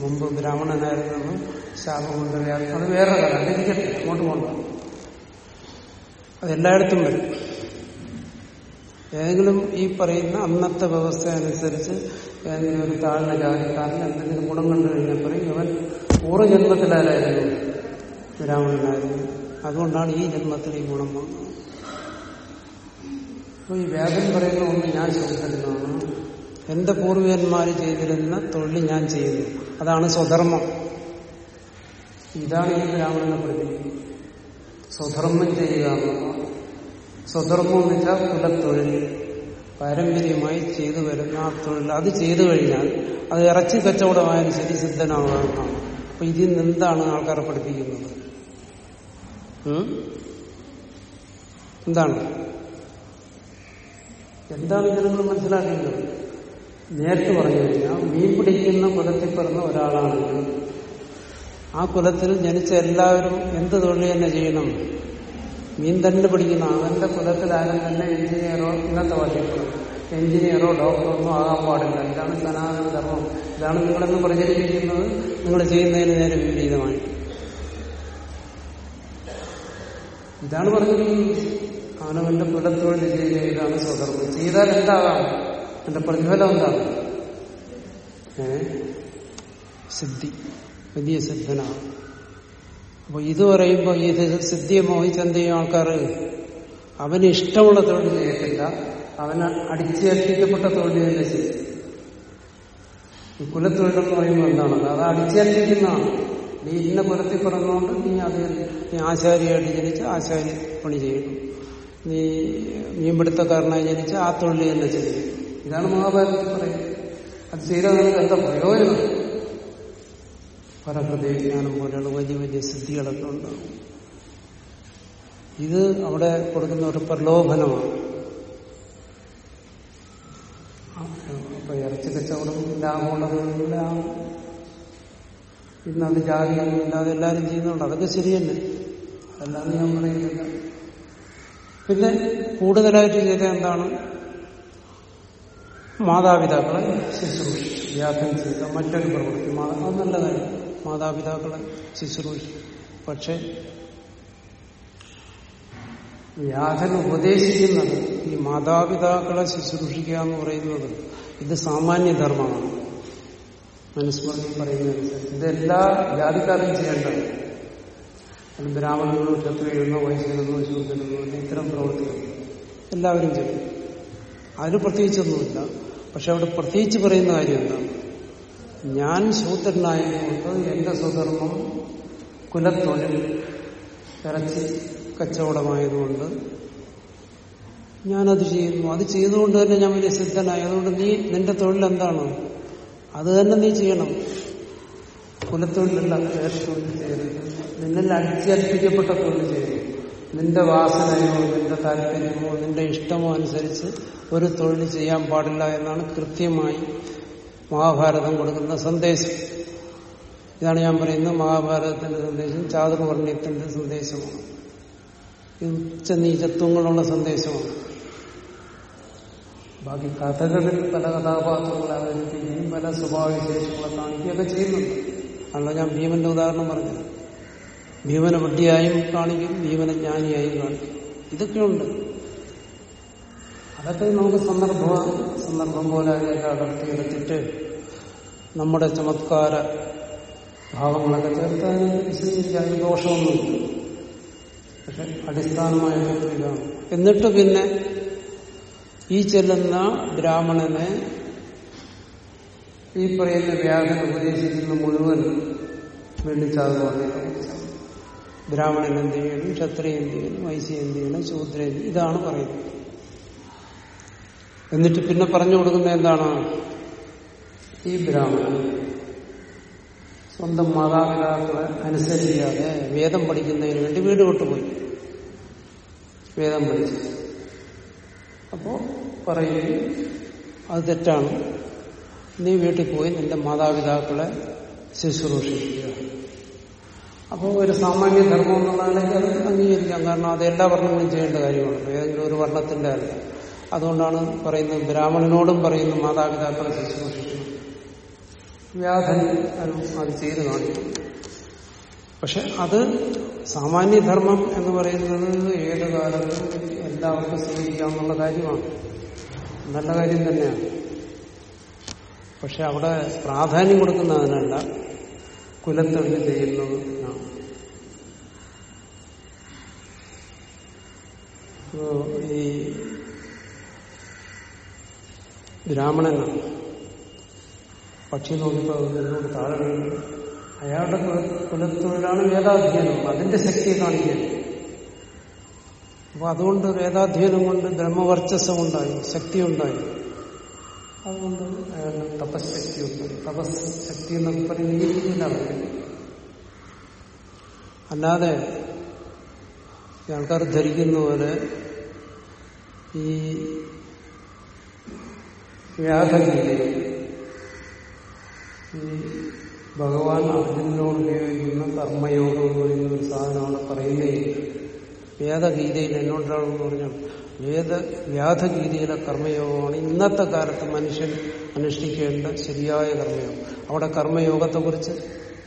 Speaker 1: മുമ്പ് ബ്രാഹ്മണനായിരുന്നു ശാപം കൊണ്ട് അത് വേറെ കഥ. അതിരിക്കട്ടെ അങ്ങോട്ട് പോകണ്ട അതെല്ലായിടത്തും വരും. ഏതെങ്കിലും ഈ പറയുന്ന അന്നത്തെ വ്യവസ്ഥ അനുസരിച്ച് ഏതെങ്കിലും ഒരു താഴ്ന്ന ജാതിക്കാരൻ എന്തെങ്കിലും ഗുണം കണ്ടു കഴിഞ്ഞാൽ പറയും അവൻ പൂർവ ജന്മത്തിലാരായിരുന്നു ബ്രാഹ്മണനായിരുന്നു. അതുകൊണ്ടാണ് ഈ ജന്മത്തിൽ ഈ ഗുണം വന്നത്. അപ്പൊ ഈ വേദം പറയുന്ന ഒന്ന് ഞാൻ ശോധനമാണ് എന്റെ പൂർവികന്മാര് ചെയ്തിരുന്ന തൊഴിൽ ഞാൻ ചെയ്യുന്നു. അതാണ് സ്വധർമ്മം. ഇതാണ് ഈ ബ്രാഹ്മണനെ പ്രതി സ്വധർമ്മം ചെയ്യുക സ്വധർമ്മം എന്ന് വെച്ചാൽ കുലത്തൊഴിൽ. പാരമ്പര്യമായി ചെയ്തു വരുന്ന ആ തൊഴിൽ. അത് ചെയ്തു കഴിഞ്ഞാൽ അത് ഇറച്ചി കച്ചവടമായാലും ശരി സിദ്ധനാവുക എന്നാണ് അപ്പൊ ഇതിൽ നിന്ന് എന്താണ് ആൾക്കാരെ പഠിപ്പിക്കുന്നത്? എന്താണ്? എന്താണ് ജനങ്ങൾ മനസ്സിലാക്കുന്നത് നേരത്തെ പറഞ്ഞു കഴിഞ്ഞാൽ മീൻ പിടിക്കുന്ന കുലത്തിൽ പിറന്ന ഒരാളാണെങ്കിൽ ആ കുലത്തിൽ ജനിച്ച എല്ലാവരും എന്ത് തൊഴിൽ തന്നെ ചെയ്യണം? മീൻ തന്നെ പിടിക്കുന്ന. അവന്റെ കുലത്തിൽ ആരും തന്നെ എഞ്ചിനീയറോ ഇന്നത്തെ ഭാഷയിൽ എഞ്ചിനീയറോ ഡോക്ടറോ ഒന്നും ആകാൻ പാടില്ല. ഇതാണ് സനാതന ധർമ്മം. ഇതാണ് നിങ്ങളെന്ന് പ്രചരിപ്പിക്കുന്നത്. നിങ്ങൾ ചെയ്യുന്നതിന് നേരെ വിപരീതമായി. ഇതാണ് പറഞ്ഞിരിക്കുന്നത്. അവനവന്റെ കുലത്തൊഴിൽ ചെയ്യുക ഇതാണ് സ്വധർമ്മം. ചെയ്താൽ എന്താകാം? എന്റെ പ്രതിഫലം എന്താണ് സിദ്ധി. വലിയ സിദ്ധനാണ് അപ്പൊ ഇത് പറയുമ്പോൾ ഈ സിദ്ധിയെ മോഹിച്ച് എന്ത് ചെയ്യും ആൾക്കാർ അവന് ഇഷ്ടമുള്ള തൊഴിൽ ചെയ്യത്തില്ല. അവന് അടിച്ചേൽപ്പിക്കപ്പെട്ട തൊഴിൽ തന്നെ ചെയ്യും. ഈ കുലത്തൊഴിലെന്ന് പറയുമ്പോൾ എന്താണ്? അത് അടിച്ചേൽപ്പിക്കുന്നതാണ്. നീ ഇന്ന കുലത്തിൽ പിറന്നുകൊണ്ട് നീ അത് നീ ആശാരിയായിട്ട് ജനിച്ച് ആശാരി പണി ചെയ്യണം നീ മീൻപിടുത്തക്കാരനായി ജനിച്ച് ആ തൊഴിൽ തന്നെ ചെയ്യും. ഇതാണ് മഹാഭാരതത്തിൽ പറയുന്നത്. അത് ചെയ്താൽ നമുക്ക് എന്താ പ്രയോജനം? പരഹൃദയജ്ഞാനം പോലെയുള്ള വലിയ വലിയ സിദ്ധികളൊക്കെ ഉണ്ടാകും. ഇത് അവിടെ കൊടുക്കുന്ന ഒരു പ്രലോഭനമാണ്. അപ്പൊ ഇറച്ചി കച്ചവടം ലാഭമുള്ളതുമില്ല ഇന്ന് അത് ജാതിയൊന്നുമില്ലാതെ എല്ലാവരും ചെയ്യുന്നുണ്ട്. അതൊക്കെ ശരിയല്ലേ അല്ലാതെ ഞാൻ പറയുന്നില്ല. പിന്നെ കൂടുതലായിട്ട് ചെയ്ത എന്താണ്? മാതാപിതാക്കളെ ശുശ്രൂഷിച്ചു. വ്യാഖ്യം ചെയ്ത മറ്റൊരു പ്രവൃത്തി അത് നല്ലതായി. മാതാപിതാക്കളെ ശുശ്രൂഷിച്ചു. പക്ഷെ വ്യാധൻ ഉപദേശിക്കുന്നത് ഈ മാതാപിതാക്കളെ ശുശ്രൂഷിക്കുക എന്ന് പറയുന്നത് ഇത് സാമാന്യ ധർമ്മമാണ്. മനുസ്മൃതി പറയുന്നതനുസരിച്ച്. ഇതെല്ലാ ജാതിക്കാരും ചെയ്യേണ്ടത്. ബ്രാഹ്മണങ്ങളോ ക്ഷത്രിയോ വൈശ്യനെന്നോ ശൂദ്രനെന്നോ ഇത്തരം പ്രവൃത്തികൾ എല്ലാവരും ചെയ്യും. അതിന് പ്രത്യേകിച്ചൊന്നുമില്ല. പക്ഷെ അവിടെ പ്രത്യേകിച്ച് പറയുന്ന കാര്യം എന്താണ് ഞാൻ ശൂദ്രനായതുകൊണ്ട് എന്റെ സ്വധർമ്മം കുലത്തൊഴിൽ ഇറച്ചി കച്ചവടമായതുകൊണ്ട് ഞാനത് ചെയ്യുന്നു. അത് ചെയ്തുകൊണ്ട് തന്നെ ഞാൻ വലിയ സിദ്ധനായി. അതുകൊണ്ട് നീ നിന്റെ തൊഴിൽ എന്താണ് അത് തന്നെ നീ ചെയ്യണം. കുലത്തൊഴിലല്ല വേറെ തൊഴിൽ ചെയ്യരുത്. നിന്നിൽ അടിച്ചേൽപ്പിക്കപ്പെട്ട തൊഴിൽ ചെയ്യണം. നിന്റെ വാസനയോ നിന്റെ താല്പര്യമോ നിന്റെ ഇഷ്ടമോ അനുസരിച്ച് ഒരു തൊഴിൽ ചെയ്യാൻ പാടില്ല എന്നാണ് കൃത്യമായി മഹാഭാരതം കൊടുക്കുന്ന സന്ദേശം. ഇതാണ് ഞാൻ പറയുന്നത് മഹാഭാരതത്തിന്റെ സന്ദേശം ചാതുർവർണയത്തിന്റെ സന്ദേശമാണ്. ഉച്ച ഉച്ചനീചത്വങ്ങളുള്ള സന്ദേശമാണ്. ബാക്കി കഥകളിൽ പല കഥാപാത്രങ്ങളെ അവതരിപ്പിക്കുകയും പല സ്വഭാവവിശേഷങ്ങളെ കാണിക്കുകയൊക്കെ ചെയ്യുന്നുണ്ട്. അല്ല ഞാൻ ഭീമന്റെ ഉദാഹരണം പറഞ്ഞത്. ഭീമനെ ബുദ്ധിയായും കാണിക്കും ഭീമന ജ്ഞാനിയായും കാണിക്കും. ഇതൊക്കെയുണ്ട്. അതൊക്കെ നമുക്ക് സന്ദർഭ സന്ദർഭം പോലെ അടർത്തി എടുത്തിട്ട് നമ്മുടെ ചമത്കാര ഭാവങ്ങളൊക്കെ ചേർത്ത് അതിനെ വിശദീകരിക്കാൻ ദോഷമൊന്നുമില്ല. പക്ഷെ അടിസ്ഥാനമായ ഇതാണ്. എന്നിട്ട് പിന്നെ ഈ ചെല്ലുന്ന ബ്രാഹ്മണനെ ഈ പറയുന്ന വ്യാഖ്യാനം ഉപദേശിക്കുന്ന മുഴുവൻ വേണ്ടി പറഞ്ഞിട്ടുണ്ട് ബ്രാഹ്മണൻ എന്ത് ചെയ്യണം ക്ഷത്രിയ എന്ത് ചെയ്യണം വൈശ്യ എന്ത് ചെയ്യണം ശൂദ്ര ഇതാണ് പറയുന്നത്. എന്നിട്ട് പിന്നെ പറഞ്ഞു കൊടുക്കുന്നത് എന്താണ്? ഈ ബ്രാഹ്മണൻ സ്വന്തം മാതാപിതാക്കളെ അനുസരിക്കാതെ വേദം പഠിക്കുന്നതിന് വേണ്ടി വീട് വിട്ടുപോയി. വേദം പഠിച്ചു. അപ്പോ പറയും അത് തെറ്റാണ്. നീ വീട്ടിൽ പോയി നിന്റെ മാതാപിതാക്കളെ ശുശ്രൂഷിക്കുക. അപ്പോൾ ഒരു സാമാന്യ ധർമ്മം എന്നുള്ളതാണെങ്കിൽ അത് അംഗീകരിക്കാം. കാരണം അത് എല്ലാ വർണങ്ങളും ചെയ്യേണ്ട കാര്യമാണ്. ഏതെങ്കിലും ഒരു വർണത്തിന്റെ അല്ല. അതുകൊണ്ടാണ് പറയുന്നത് ബ്രാഹ്മണനോടും പറയുന്നു മാതാപിതാക്കളെ ശുശ്രൂഷിക്കുന്നു വ്യാധൻ അത് ചെയ്ത് കാണിക്കും. പക്ഷെ അത് സാമാന്യധർമ്മം എന്ന് പറയുന്നത് ഏത് കാലത്തും എല്ലാവർക്കും സ്വീകരിക്കാമെന്നുള്ള കാര്യമാണ്. നല്ല കാര്യം തന്നെയാണ്. പക്ഷെ അവിടെ പ്രാധാന്യം കൊടുക്കുന്നതിനല്ല കുലത്തൊഴിൽ ചെയ്യുന്നത് അപ്പോ ഈ ബ്രാഹ്മണനാണ് പക്ഷി നോക്കിയപ്പോൾ എന്നോട് താഴെ അയാളുടെ കുലത്തൊഴിലാണ് വേദാധ്യയനം. അതിന്റെ ശക്തിയെ കാണിക്കുന്നത് അപ്പൊ അതുകൊണ്ട് വേദാധ്യയനം കൊണ്ട് ബ്രഹ്മവർച്ചസ്സം ഉണ്ടായി ശക്തി ഉണ്ടായി അതുകൊണ്ട് അയാളുടെ തപശക്തി ഉണ്ടായി തപശക്തി ശക്തി എന്നൊക്കെ പറയുന്ന അല്ലാതെ ആൾക്കാർ ധരിക്കുന്ന പോലെ ഈ വ്യാധഗീതയിൽ ഈ ഭഗവാൻ അർജുനോട് ഉപയോഗിക്കുന്ന കർമ്മയോഗം എന്ന് പറയുന്ന ഒരു സാധനമാണ് പറയുന്നേ വേദഗീതയിൽ എന്നോണ്ടാണെന്ന് പറഞ്ഞു വേദ വ്യാധഗീതയിലെ കർമ്മയോഗമാണ് ഇന്നത്തെ കാലത്ത് മനുഷ്യൻ അനുഷ്ഠിക്കേണ്ട ശരിയായ കർമ്മയോഗം. അവിടെ കർമ്മയോഗത്തെക്കുറിച്ച്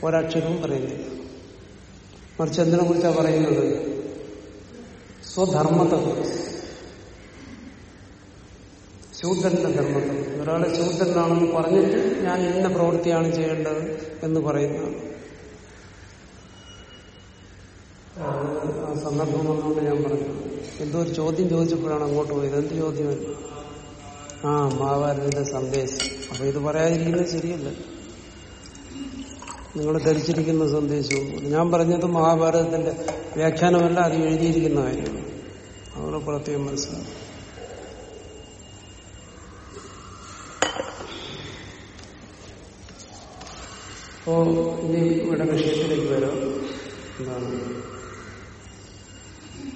Speaker 1: ഒരക്ഷരവും പറയുന്നില്ല. മറിച്ച് എന്തിനെ കുറിച്ചാണ് പറയുന്നത്? സ്വധർമ്മത്തെക്കുറിച്ച്. ശൂദ്രന്റെ ധർമ്മത്തെ. ഒരാളെ ശൂദ്രനാണെന്ന് പറഞ്ഞിട്ട് ഞാൻ ഇന്ന പ്രവൃത്തിയാണ് ചെയ്യേണ്ടത് എന്ന് പറയുന്നതാണ്. സന്ദർഭം വന്നുകൊണ്ട് ഞാൻ പറഞ്ഞു. എന്തോ ഒരു ചോദ്യം ചോദിച്ചപ്പോഴാണ് അങ്ങോട്ട് പോയത്. എന്ത് ചോദ്യം? ആ മഹാഭാരതത്തിന്റെ സന്ദേശം. അപ്പൊ ഇത് പറയാതിരിക്കുന്നത് ശരിയല്ല. നിങ്ങൾ ധരിച്ചിരിക്കുന്ന സന്ദേശവും ഞാൻ പറഞ്ഞത് മഹാഭാരതത്തിന്റെ വ്യാഖ്യാനമല്ല അത് എഴുതിയിരിക്കുന്ന കാര്യമാണ്. അവരുടെ പ്രത്യേകം മനസ്സിലാവും അപ്പോ ഇനി ഇവിടെ വിഷയത്തിലേക്ക് വരാം. എന്താണ്?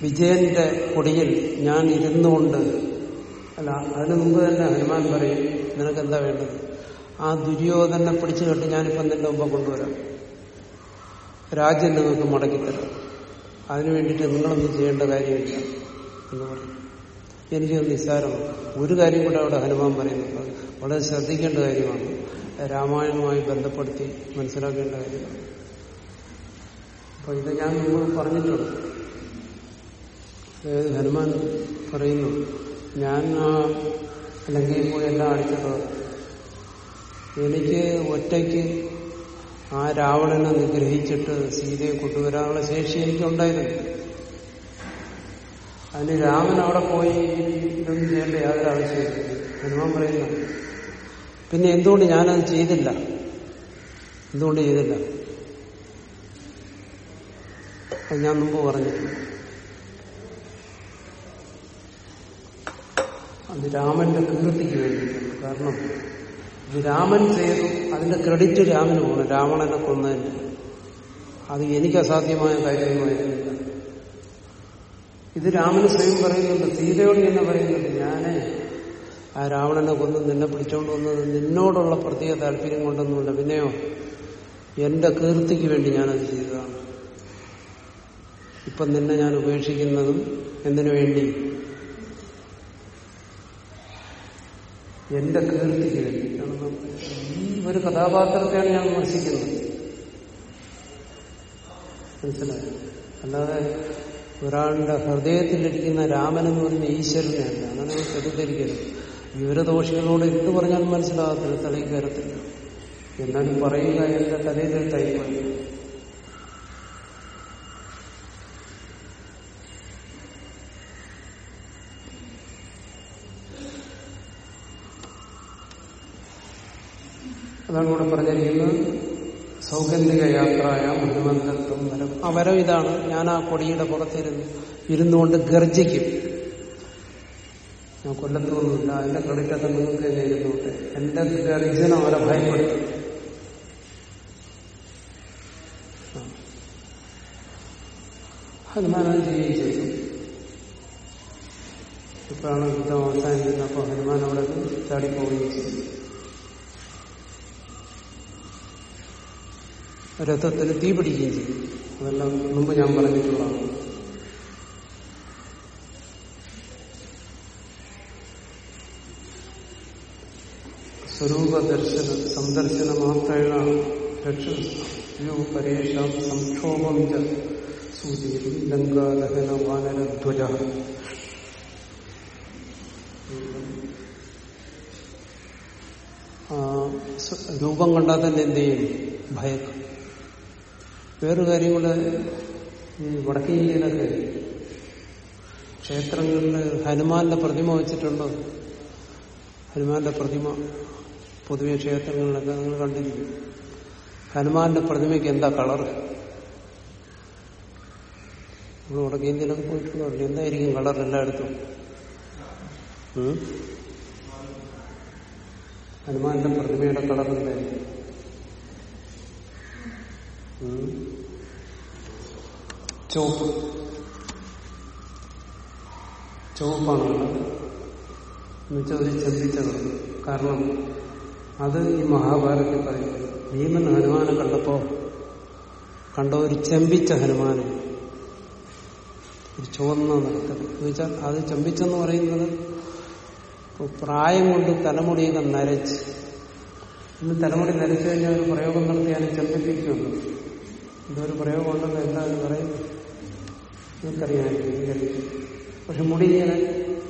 Speaker 1: വിജയന്റെ കൊടിയിൽ ഞാൻ ഇരുന്നുകൊണ്ട് അല്ല അതിനു മുമ്പ് തന്നെ ഹനുമാൻ പറയും നിനക്ക് എന്താ വേണ്ടത്? ആ ദുര്യോധനെ പിടിച്ചു കെട്ട് ഞാനിപ്പം നിന്റെ മുമ്പ് കൊണ്ടുവരാം. രാജ്യം നിങ്ങൾക്ക് മടക്കിത്തരാം അതിനു വേണ്ടിയിട്ട് നിങ്ങളൊന്നും ചെയ്യേണ്ട കാര്യമില്ല എന്ന് പറയും. എനിക്ക് നിസ്സാരമാണ്. ഒരു കാര്യം കൂടെ അവിടെ ഹനുമാൻ പറയുന്നുണ്ട്. വളരെ ശ്രദ്ധിക്കേണ്ട കാര്യമാണ്. രാമായണവുമായി ബന്ധപ്പെടുത്തി മനസ്സിലാക്കേണ്ട കാര്യമാണ്. അപ്പൊ ഇത് ഞാൻ മുമ്പ് പറഞ്ഞിട്ടുണ്ട്. അതായത് ഹനുമാൻ പറയുന്നു ഞാൻ ആ ലങ്കയിൽ പോയി എല്ലാം അടിച്ചത് എനിക്ക് ഒറ്റയ്ക്ക് ആ രാവണനെ നിഗ്രഹിച്ചിട്ട് സീതയെ കൊണ്ടുവരാനുള്ള ശേഷി എനിക്കുണ്ടായിരുന്നു. അതിന് രാമൻ അവിടെ പോയി ഇതൊന്നും ചെയ്യേണ്ട യാതൊരു ആവശ്യമില്ല ഹനുമാൻ പറയുന്നു പിന്നെ എന്തുകൊണ്ട് ഞാനത് ചെയ്തില്ല? എന്തുകൊണ്ട് ചെയ്തില്ല? ഞാൻ മുമ്പ് പറഞ്ഞിട്ടുണ്ട്. അത് രാമന്റെ കീർത്തിക്ക് വേണ്ടിയിട്ടുണ്ട് കാരണം രാമൻ ചെയ്തു അതിന്റെ ക്രെഡിറ്റ് രാമന് പോകണം. രാവണനെ കൊന്നതിന്. അത് എനിക്ക് അസാധ്യമായ കാര്യമായിരുന്നില്ല ഇത് രാമന് സ്വയം പറയുന്നുണ്ട്. സീതയോട് എന്നെ പറയുന്നുണ്ട്. ഞാൻ ആ രാവണനെ കൊന്ന് നിന്നെ പിടിച്ചോണ്ട് വന്നത് നിന്നോടുള്ള പ്രത്യേക താല്പര്യം കൊണ്ടൊന്നുമില്ല. പിന്നെയോ എന്റെ കീർത്തിക്ക് വേണ്ടി ഞാനത് ചെയ്തതാണ്. ഇപ്പം നിന്നെ ഞാൻ ഉപേക്ഷിക്കുന്നതും എന്തിനു വേണ്ടി? എന്റെ കീർത്തിക്ക് വേണ്ടി ഈ ഒരു കഥാപാത്രത്തെയാണ് ഞാൻ വിമർശിക്കുന്നത്. മനസ്സിലായോ? അല്ലാതെ ഒരാളുടെ ഹൃദയത്തിലിരിക്കുന്ന രാമൻ എന്ന് പറയുന്ന ഈശ്വരനെയല്ല അങ്ങനെ തെറ്റിദ്ധരിക്കരുത് വിവരദോഷികളോട് എന്ത് പറഞ്ഞാലും മനസ്സിലാകത്തില്ല തലയിൽ കയറത്തില്ല. എന്നാലും പറയുക എന്റെ തലയിൽ ടൈപ്പായി അതാണ് ഇവിടെ പറഞ്ഞിരിക്കുന്നത്. സൗഗന്ധിക യാത്രയ മുഴുവൻ വരം ആ വരം ഇതാണ്. ഞാൻ ആ കൊടിയുടെ പുറത്തിരുന്ന് ഇരുന്നുകൊണ്ട് ഗർജിക്കും. ഞാൻ കൊല്ലത്തൊന്നുമില്ല. അതിന്റെ ക്രെഡിറ്റൊക്കെ നിങ്ങൾക്ക് തന്നെ ഇരുന്നോട്ടെ. എന്റെ ഗർജനം അവരെ ഭയപ്പെടുത്തും. ഹനുമാനം ചെയ്യുകയും ചെയ്തു ഇപ്പോഴാണ് യുദ്ധം അവസാനിക്കുന്നത് അപ്പോൾ ഹനുമാൻ അവിടെ ചാടിപ്പോവുകയും ചെയ്തു. രഥത്തിന് തീ പിടിക്കുകയും ചെയ്യും അതെല്ലാം മുമ്പ് ഞാൻ പറഞ്ഞിട്ടുള്ളതാണ്. സ്വരൂപ ദർശന സന്ദർശന മാത്രേണ രക്ഷു പരേഷാം സംക്ഷോഭം സൂചിക്കും ലങ്കാദഹന വാനരധ്വജ. രൂപം കണ്ടാൽ തന്നെ എന്ത് ചെയ്യും? ഭയക്കും. വേറൊരു കാര്യം കൂടെ ഈ വടക്കേ ഇന്ത്യയിലൊക്കെ ക്ഷേത്രങ്ങളിൽ ഹനുമാന്റെ പ്രതിമ വെച്ചിട്ടുണ്ടോ. ഹനുമാന്റെ പ്രതിമ പൊതുവെ ക്ഷേത്രങ്ങളിലൊക്കെ നിങ്ങൾ കണ്ടിരിക്കും. ഹനുമാന്റെ പ്രതിമയ്ക്ക് എന്താ കളർ നമ്മൾ വടക്കേ ഇന്ത്യയിലൊക്കെ പോയിട്ടുണ്ടോ? എന്തായിരിക്കും കളർ എല്ലായിടത്തും? ഹനുമാന്റെ പ്രതിമയുടെ കളർ എന്തായിരിക്കും. ചുവപ്പ്. ചുവപ്പാണ്. എന്നുവെച്ചാൽ ഒരു ചിന്തിച്ച കാരണം അത് ഈ മഹാഭാരതത്തിൽ പറയുന്നത് ഭീമൻ ഹനുമാനെ കണ്ടപ്പോ കണ്ട ഒരു ചെമ്പിച്ച ഹനുമാനെ. ഒരു ചുവന്ന നിറത്തിൽ. എന്ന് വെച്ചാൽ അത് ചെമ്പിച്ചെന്ന് പറയുന്നത് പ്രായം കൊണ്ട് തലമുടിയൊക്കെ നരച്ച്. ഇന്ന് തലമുടി നരച്ചു കഴിഞ്ഞാൽ ഒരു പ്രയോഗം നടത്തിയാൽ ചെമ്പിപ്പിക്കുമല്ലോ ഇതൊരു പ്രയോഗം ഉണ്ടെന്ന് പറയും. നിങ്ങൾക്കറിയാമായിരിക്കും പക്ഷെ മുടി ഇങ്ങനെ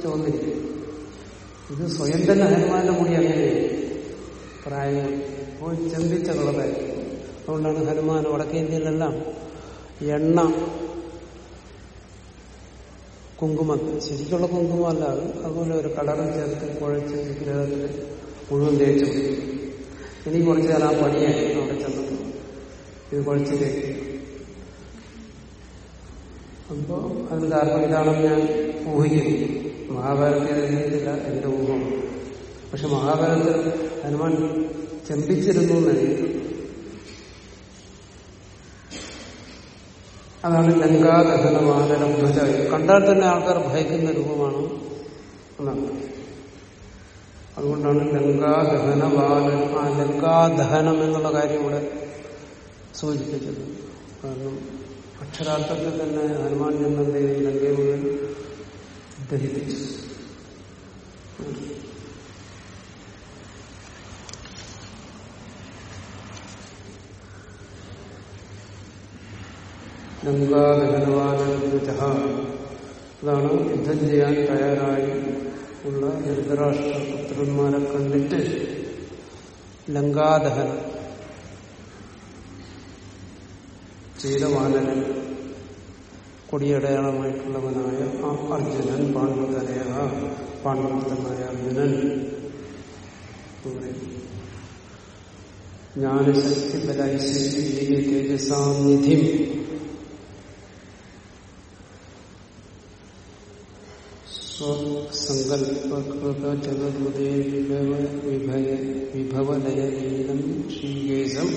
Speaker 1: ചോദിക്കും ഇത് സ്വയം തന്നെ ഹനുമാന്റെ മുടി അങ്ങനെ പ്രായം. അപ്പോൾ ചിന്തിച്ച കളറായിരിക്കും അതുകൊണ്ടാണ് ഹനുമാൻ വടക്കേ ഇന്ത്യയിലെല്ലാം എണ്ണ കുങ്കുമം ശരിക്കുള്ള കുങ്കുമല്ല അത്. അതുപോലെ ഒരു കളറും ചേർത്ത് കുഴച്ച് വിഗ്രഹത്തിൽ മുഴുവൻ തേച്ച് എനിക്ക് കുറച്ച് നേരം ആ പണിയായി അവിടെ ചെന്നത്. ഇത് കുഴച്ച് തേക്കും അപ്പോ അതിന് കാരണം ഇതാണെന്ന് ഞാൻ ഊഹിക്കുന്നു മഹാഭാരതത്തിൽ എന്റെ ഊഹം. പക്ഷെ മഹാഭാരതത്തിൽ ഹനുമാൻ ചെമ്പിച്ചിരുന്നു എന്ന് അതാണ് ലങ്കാദഹനമാനരം ധ്വജ. കണ്ടാൽ തന്നെ ആൾക്കാർ ഭയക്കുന്ന രൂപമാണ് എന്നാണ്. അതുകൊണ്ടാണ് ലങ്കാദഹന ബാലൻ ആ ലങ്കാദഹനം എന്നുള്ള കാര്യം ഇവിടെ സൂചിപ്പിച്ചത് കാരണം അക്ഷരാർത്ഥത്തിൽ തന്നെ ഹനുമാൻ ചെന്നെ ലങ്കയെ മുഴുവൻ ദഹിപ്പിച്ചു. ലങ്കാദഹനവാനജ അതാണ് യുദ്ധം ചെയ്യാൻ തയ്യാറായി ഉള്ള ധൃതരാഷ്ട്ര പുത്രന്മാരെ കണ്ടിട്ട് ലങ്കാദഹനം. ചെയ്ത വാനരൻ കൊടിയടയാളമായിട്ടുള്ളവനായ ആ അർജുനൻ പാണ്ഡുതനയ പാണ്ഡുപുത്രനായ അർജുനൻ. ജ്ഞാനശക്തി ബലൈശ്വര്യ തേജസാന്നിധി സ്വസങ്കല്പകൃത ജഗതുദേ വിഭവ വിഭയ വിഭവലയലീനം ശ്രീകേശം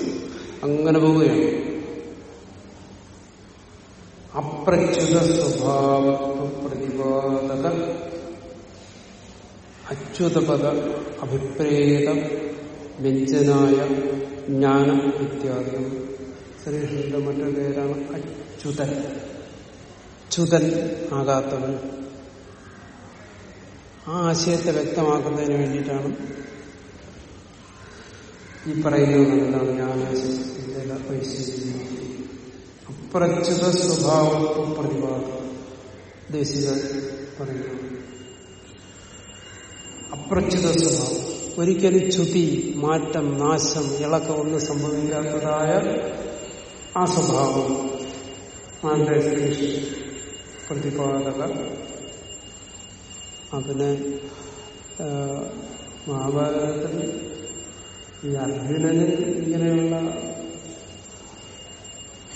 Speaker 1: അങ്ങനെ പോവുകയാണ്. അപ്രച്യുത സ്വഭാവത്വ പ്രതിപാദക. അച്യുതപദ അഭിപ്രേത വ്യഞ്ജനായ ജ്ഞാനം ഇത്യാദി. ശ്രീകൃഷ്ണന്റെ മറ്റൊരു പേരാണ് അച്യുതൻ. അച്യുതൻ ആകാത്തവൻ. ആ ആശയത്തെ വ്യക്തമാക്കുന്നതിന് വേണ്ടിയിട്ടാണ് ഈ പറയുന്നത് എന്താണ് ജ്ഞാനശക്തിയുടെ ഐശ്വര്യം അപ്രച്യുത സ്വഭാവത്വ പ്രതിപാദം ദേശിക പറയുന്നു. അപ്രച്യുത സ്വഭാവം. ഒരിക്കലും ചുതി മാറ്റം നാശം ഇളക്കം ഒന്നും സംഭവിക്കാത്തതായ ആ സ്വഭാവം. പ്രതിപാദക. അതിന് മഹാഭാരതത്തിൽ ഈ അർജുനന് ഇങ്ങനെയുള്ള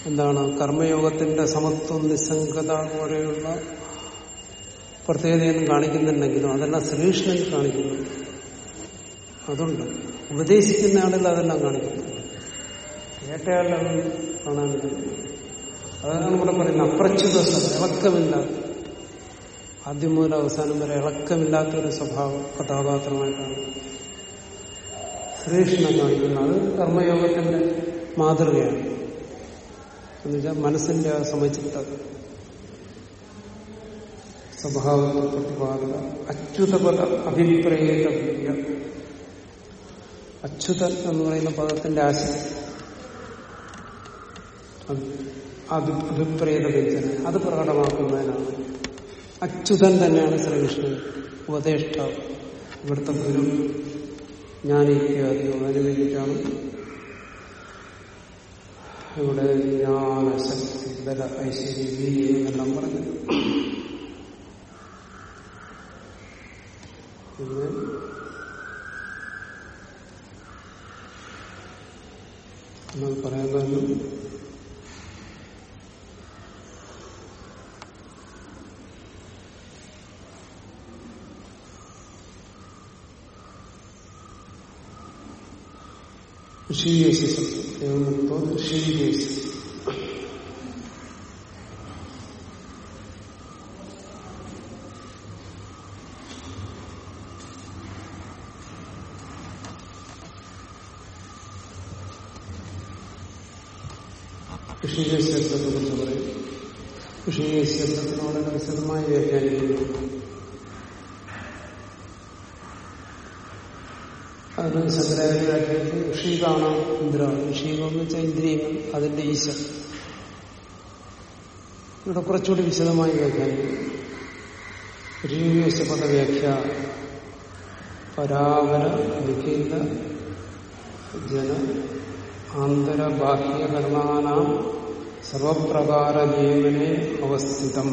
Speaker 1: എന്താണ് കർമ്മയോഗത്തിന്റെ സമത്വം നിസ്സംഗത പോലെയുള്ള പ്രത്യേകതയൊന്നും കാണിക്കുന്നുണ്ടെങ്കിലും അതെല്ലാം ശ്രീകൃഷ്ണൻ കാണിക്കുന്നു. അതുണ്ട്. ഉപദേശിക്കുന്ന ആളിൽ അതെല്ലാം കാണിക്കുന്നു. കേട്ടയാളിലാണ് കാണാൻ അതാണ് ഇവിടെ പറയുന്നത്. അപ്രച്യുത ഇളക്കമില്ല. ആദ്യം മുതൽ അവസാനം വരെ ഇളക്കമില്ലാത്ത ഒരു സ്വഭാവ കഥാപാത്രമായിട്ടാണ് ശ്രീകൃഷ്ണൻ കാണിക്കുന്നത്. അത് കർമ്മയോഗത്തിന്റെ മാതൃകയാണ്. എന്നുവെച്ചാൽ മനസ്സിന്റെ ആ സമചിത്ത. സ്വഭാവത്തെ പ്രതിപാദക അച്യുതപദ അഭിപ്രേത അച്യുത എന്ന് പറയുന്ന പദത്തിന്റെ ആശയം. അഭിപ്രേത വ്യഞ്ജന. അത് പ്രകടമാക്കുന്നതിനാണ്. അച്യുതൻ തന്നെയാണ് ശ്രീകൃഷ്ണൻ. ഉപദേഷ്ടാവ്. ഇവിടുത്തെ ഗുരു. ഞാനിരിക്കുക അതിനു വേണ്ടിയിട്ടാണ് ഇവിടെ ജ്ഞാനശക്തി ബല ഐശ്വര്യ വീര്യം എന്നെല്ലാം പറഞ്ഞു. നമ്മൾ പറയാൻ കാരണം ഋഷികേശ ദേവമുക്തോ ഋഷികേശ ഋഷികേശ ശബ്ദത്തെ കുറിച്ച് പറയും ഋഷികേശ ശബ്ദത്തിന് വിശദമായി വ്യാഖ്യാനിക്കുന്നു. അതിന് ശങ്കരാചാര്യ ഋഷികാണ് ഇന്ദ്ര ഋഷികം എന്ന് വെച്ചാൽ ഇന്ദ്രിയങ്ങൾ അതിന്റെ ഈശ്വർ ഇവിടെ കുറച്ചുകൂടി വിശദമായി വ്യാഖ്യാനിക്കും ഋഷികേശപദ വ്യാഖ്യ പരാവര നിഖില ജന ആന്തരബാഹ്യകർണാനാം സർവപ്രകാര ജീവനെ അവസ്ഥിതം.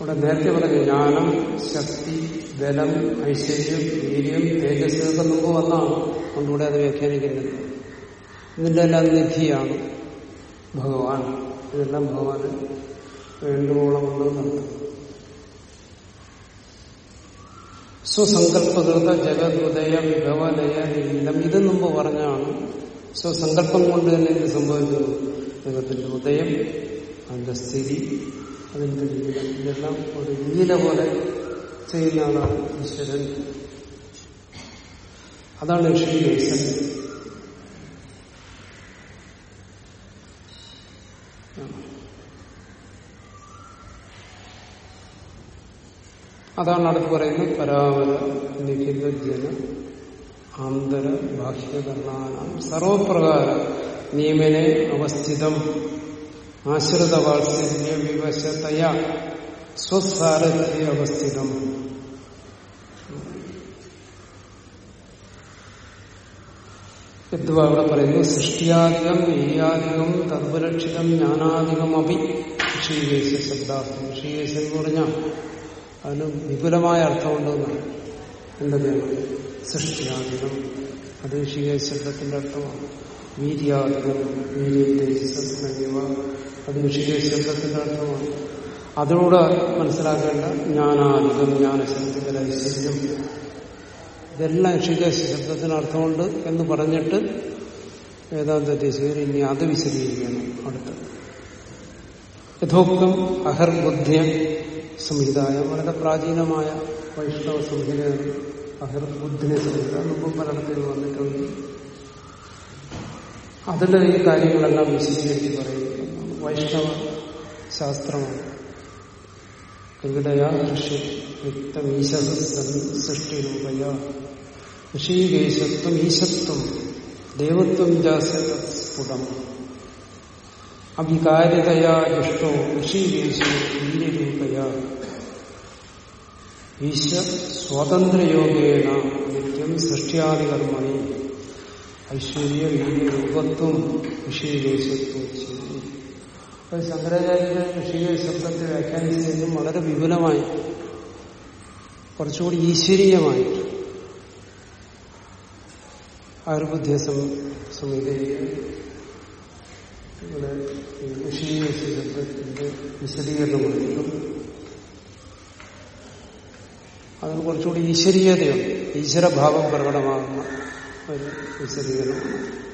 Speaker 1: ഇവിടെ നേരത്തെ പറഞ്ഞു ജ്ഞാനം ശക്തി ബലം ഐശ്വര്യം വീര്യം തേജസ് ഒക്കെ മുമ്പ് വന്നാണ്. കൊണ്ടുകൂടെ അത് വ്യാഖ്യാനിക്കുന്നത്. ഇതിന്റെ എല്ലാം നിധിയാണ് ഭഗവാൻ. ഇതെല്ലാം ഭഗവാന് വേണ്ടുവോളം ഉണ്ടെന്നുണ്ട് സ്വസങ്കല്പകൃത ജഗതുദയ വിഭവലയ ഇല്ലം ഇത് മുമ്പ് പറഞ്ഞാണ് സ്വസങ്കല്പം കൊണ്ട് തന്നെ ഇത് സംഭവിക്കുന്നത് ജഗത്തിന്റെ ഉദയം അതിന്റെ സ്ഥിതി അതിന്റെ ജീവിതം ഇതെല്ലാം ഒരു നീല പോലെ ചെയ്യുന്ന ആളാണ് ഈശ്വരൻ. അതാണ് ഋഷികേശൻ അതാണ് അടുത്ത് പറയുന്നത് പരാവര നിഖിത ജന ആന്തര ഭാഷ്യകർണാനാം സർവപ്രകാര നിയമനെ അവസ്ഥിതം. ആശ്രിത വാത്സല്യ വിവശതയ സ്വസാരഥ്യ അവസ്ഥിതം. എന്തുവാ അവിടെ പറയുന്നു സൃഷ്ടിയാധികം ഏയാധികം തദ്വലക്ഷിതം ജ്ഞാനാധികം അഭി ഋഷികേശ ശബ്ദാർത്ഥം. ഋഷികേശ എന്ന് പറഞ്ഞാൽ അതിന് വിപുലമായ അർത്ഥമുണ്ടെന്നാണ് എന്റെ നിയമം സൃഷ്ടിയാധികം. അത് ഋഷികേശ ശബ്ദത്തിന്റെ അർത്ഥമാണ്. വീര്യാധികം വീര്യം അത് ഋഷികേശ് ശബ്ദത്തിന്റെ അർത്ഥമാണ് അതിലൂടെ മനസ്സിലാക്കേണ്ട ജ്ഞാനാധികം ജ്ഞാനശബ്ദത്തിന്റെ ഐശ്വര്യം. ഇതെല്ലാം ഋഷികേശ ശബ്ദത്തിന് അർത്ഥമുണ്ട് എന്ന് പറഞ്ഞിട്ട് വേദാന്തദേശീയർ ഇനി അത് വിശദീകരിക്കണം അടുത്ത് യഥോക്തം അഹർബുദ്ധ്യ സംഹിതായ വളരെ പ്രാചീനമായ വൈഷ്ണവ സംഹിതയാണ് അഹർബുദ്ധിനെ സംഹിത. മുമ്പ് പലയിടത്തിൽ വന്നിട്ടുണ്ട്. അതിൽ ഈ കാര്യങ്ങളെല്ലാം വിശദീകരിച്ച് പറയുന്നു. വൈഷ്ണവ ശാസ്ത്രമാണ് എവിടെയാ ഋഷി വ്യക്തം ഈശ സൃഷ്ടിരൂപയ ഋഷീകേശത്വം ഈശത്വം ദേവത്വം ജാസ്ഫുടം അവികാരിതയാ ദുഷ്ടോ ഋഷീകേശോ വീര്യരൂപയ ഈശ സ്വാതന്ത്ര്യയോഗേന നിത്യം സൃഷ്ടിയാദികർമ്മണി ഐശ്വര്യ വീര്യരൂപത്വം ഋഷീകേശത്വം ചെയ്തു അപ്പൊ ശങ്കരാചാര്യ ഋഷികേശ ശബ്ദത്തെ വ്യാഖ്യാനിച്ചതിനും വളരെ വിപുലമായി കുറച്ചുകൂടി ഈശ്വരീയമായിട്ട് സംഹിതയിൽ ഇവിടെ ഋഷികേശ ശബ്ദത്തിന്റെ വിശദീകരണം കൊടുത്തിട്ടുണ്ട് അതിന് കുറച്ചുകൂടി ഈശ്വരീയതയുണ്ട് ഈശ്വരഭാവം പ്രകടമാകുന്ന ഒരു വിശദീകരണമാണ്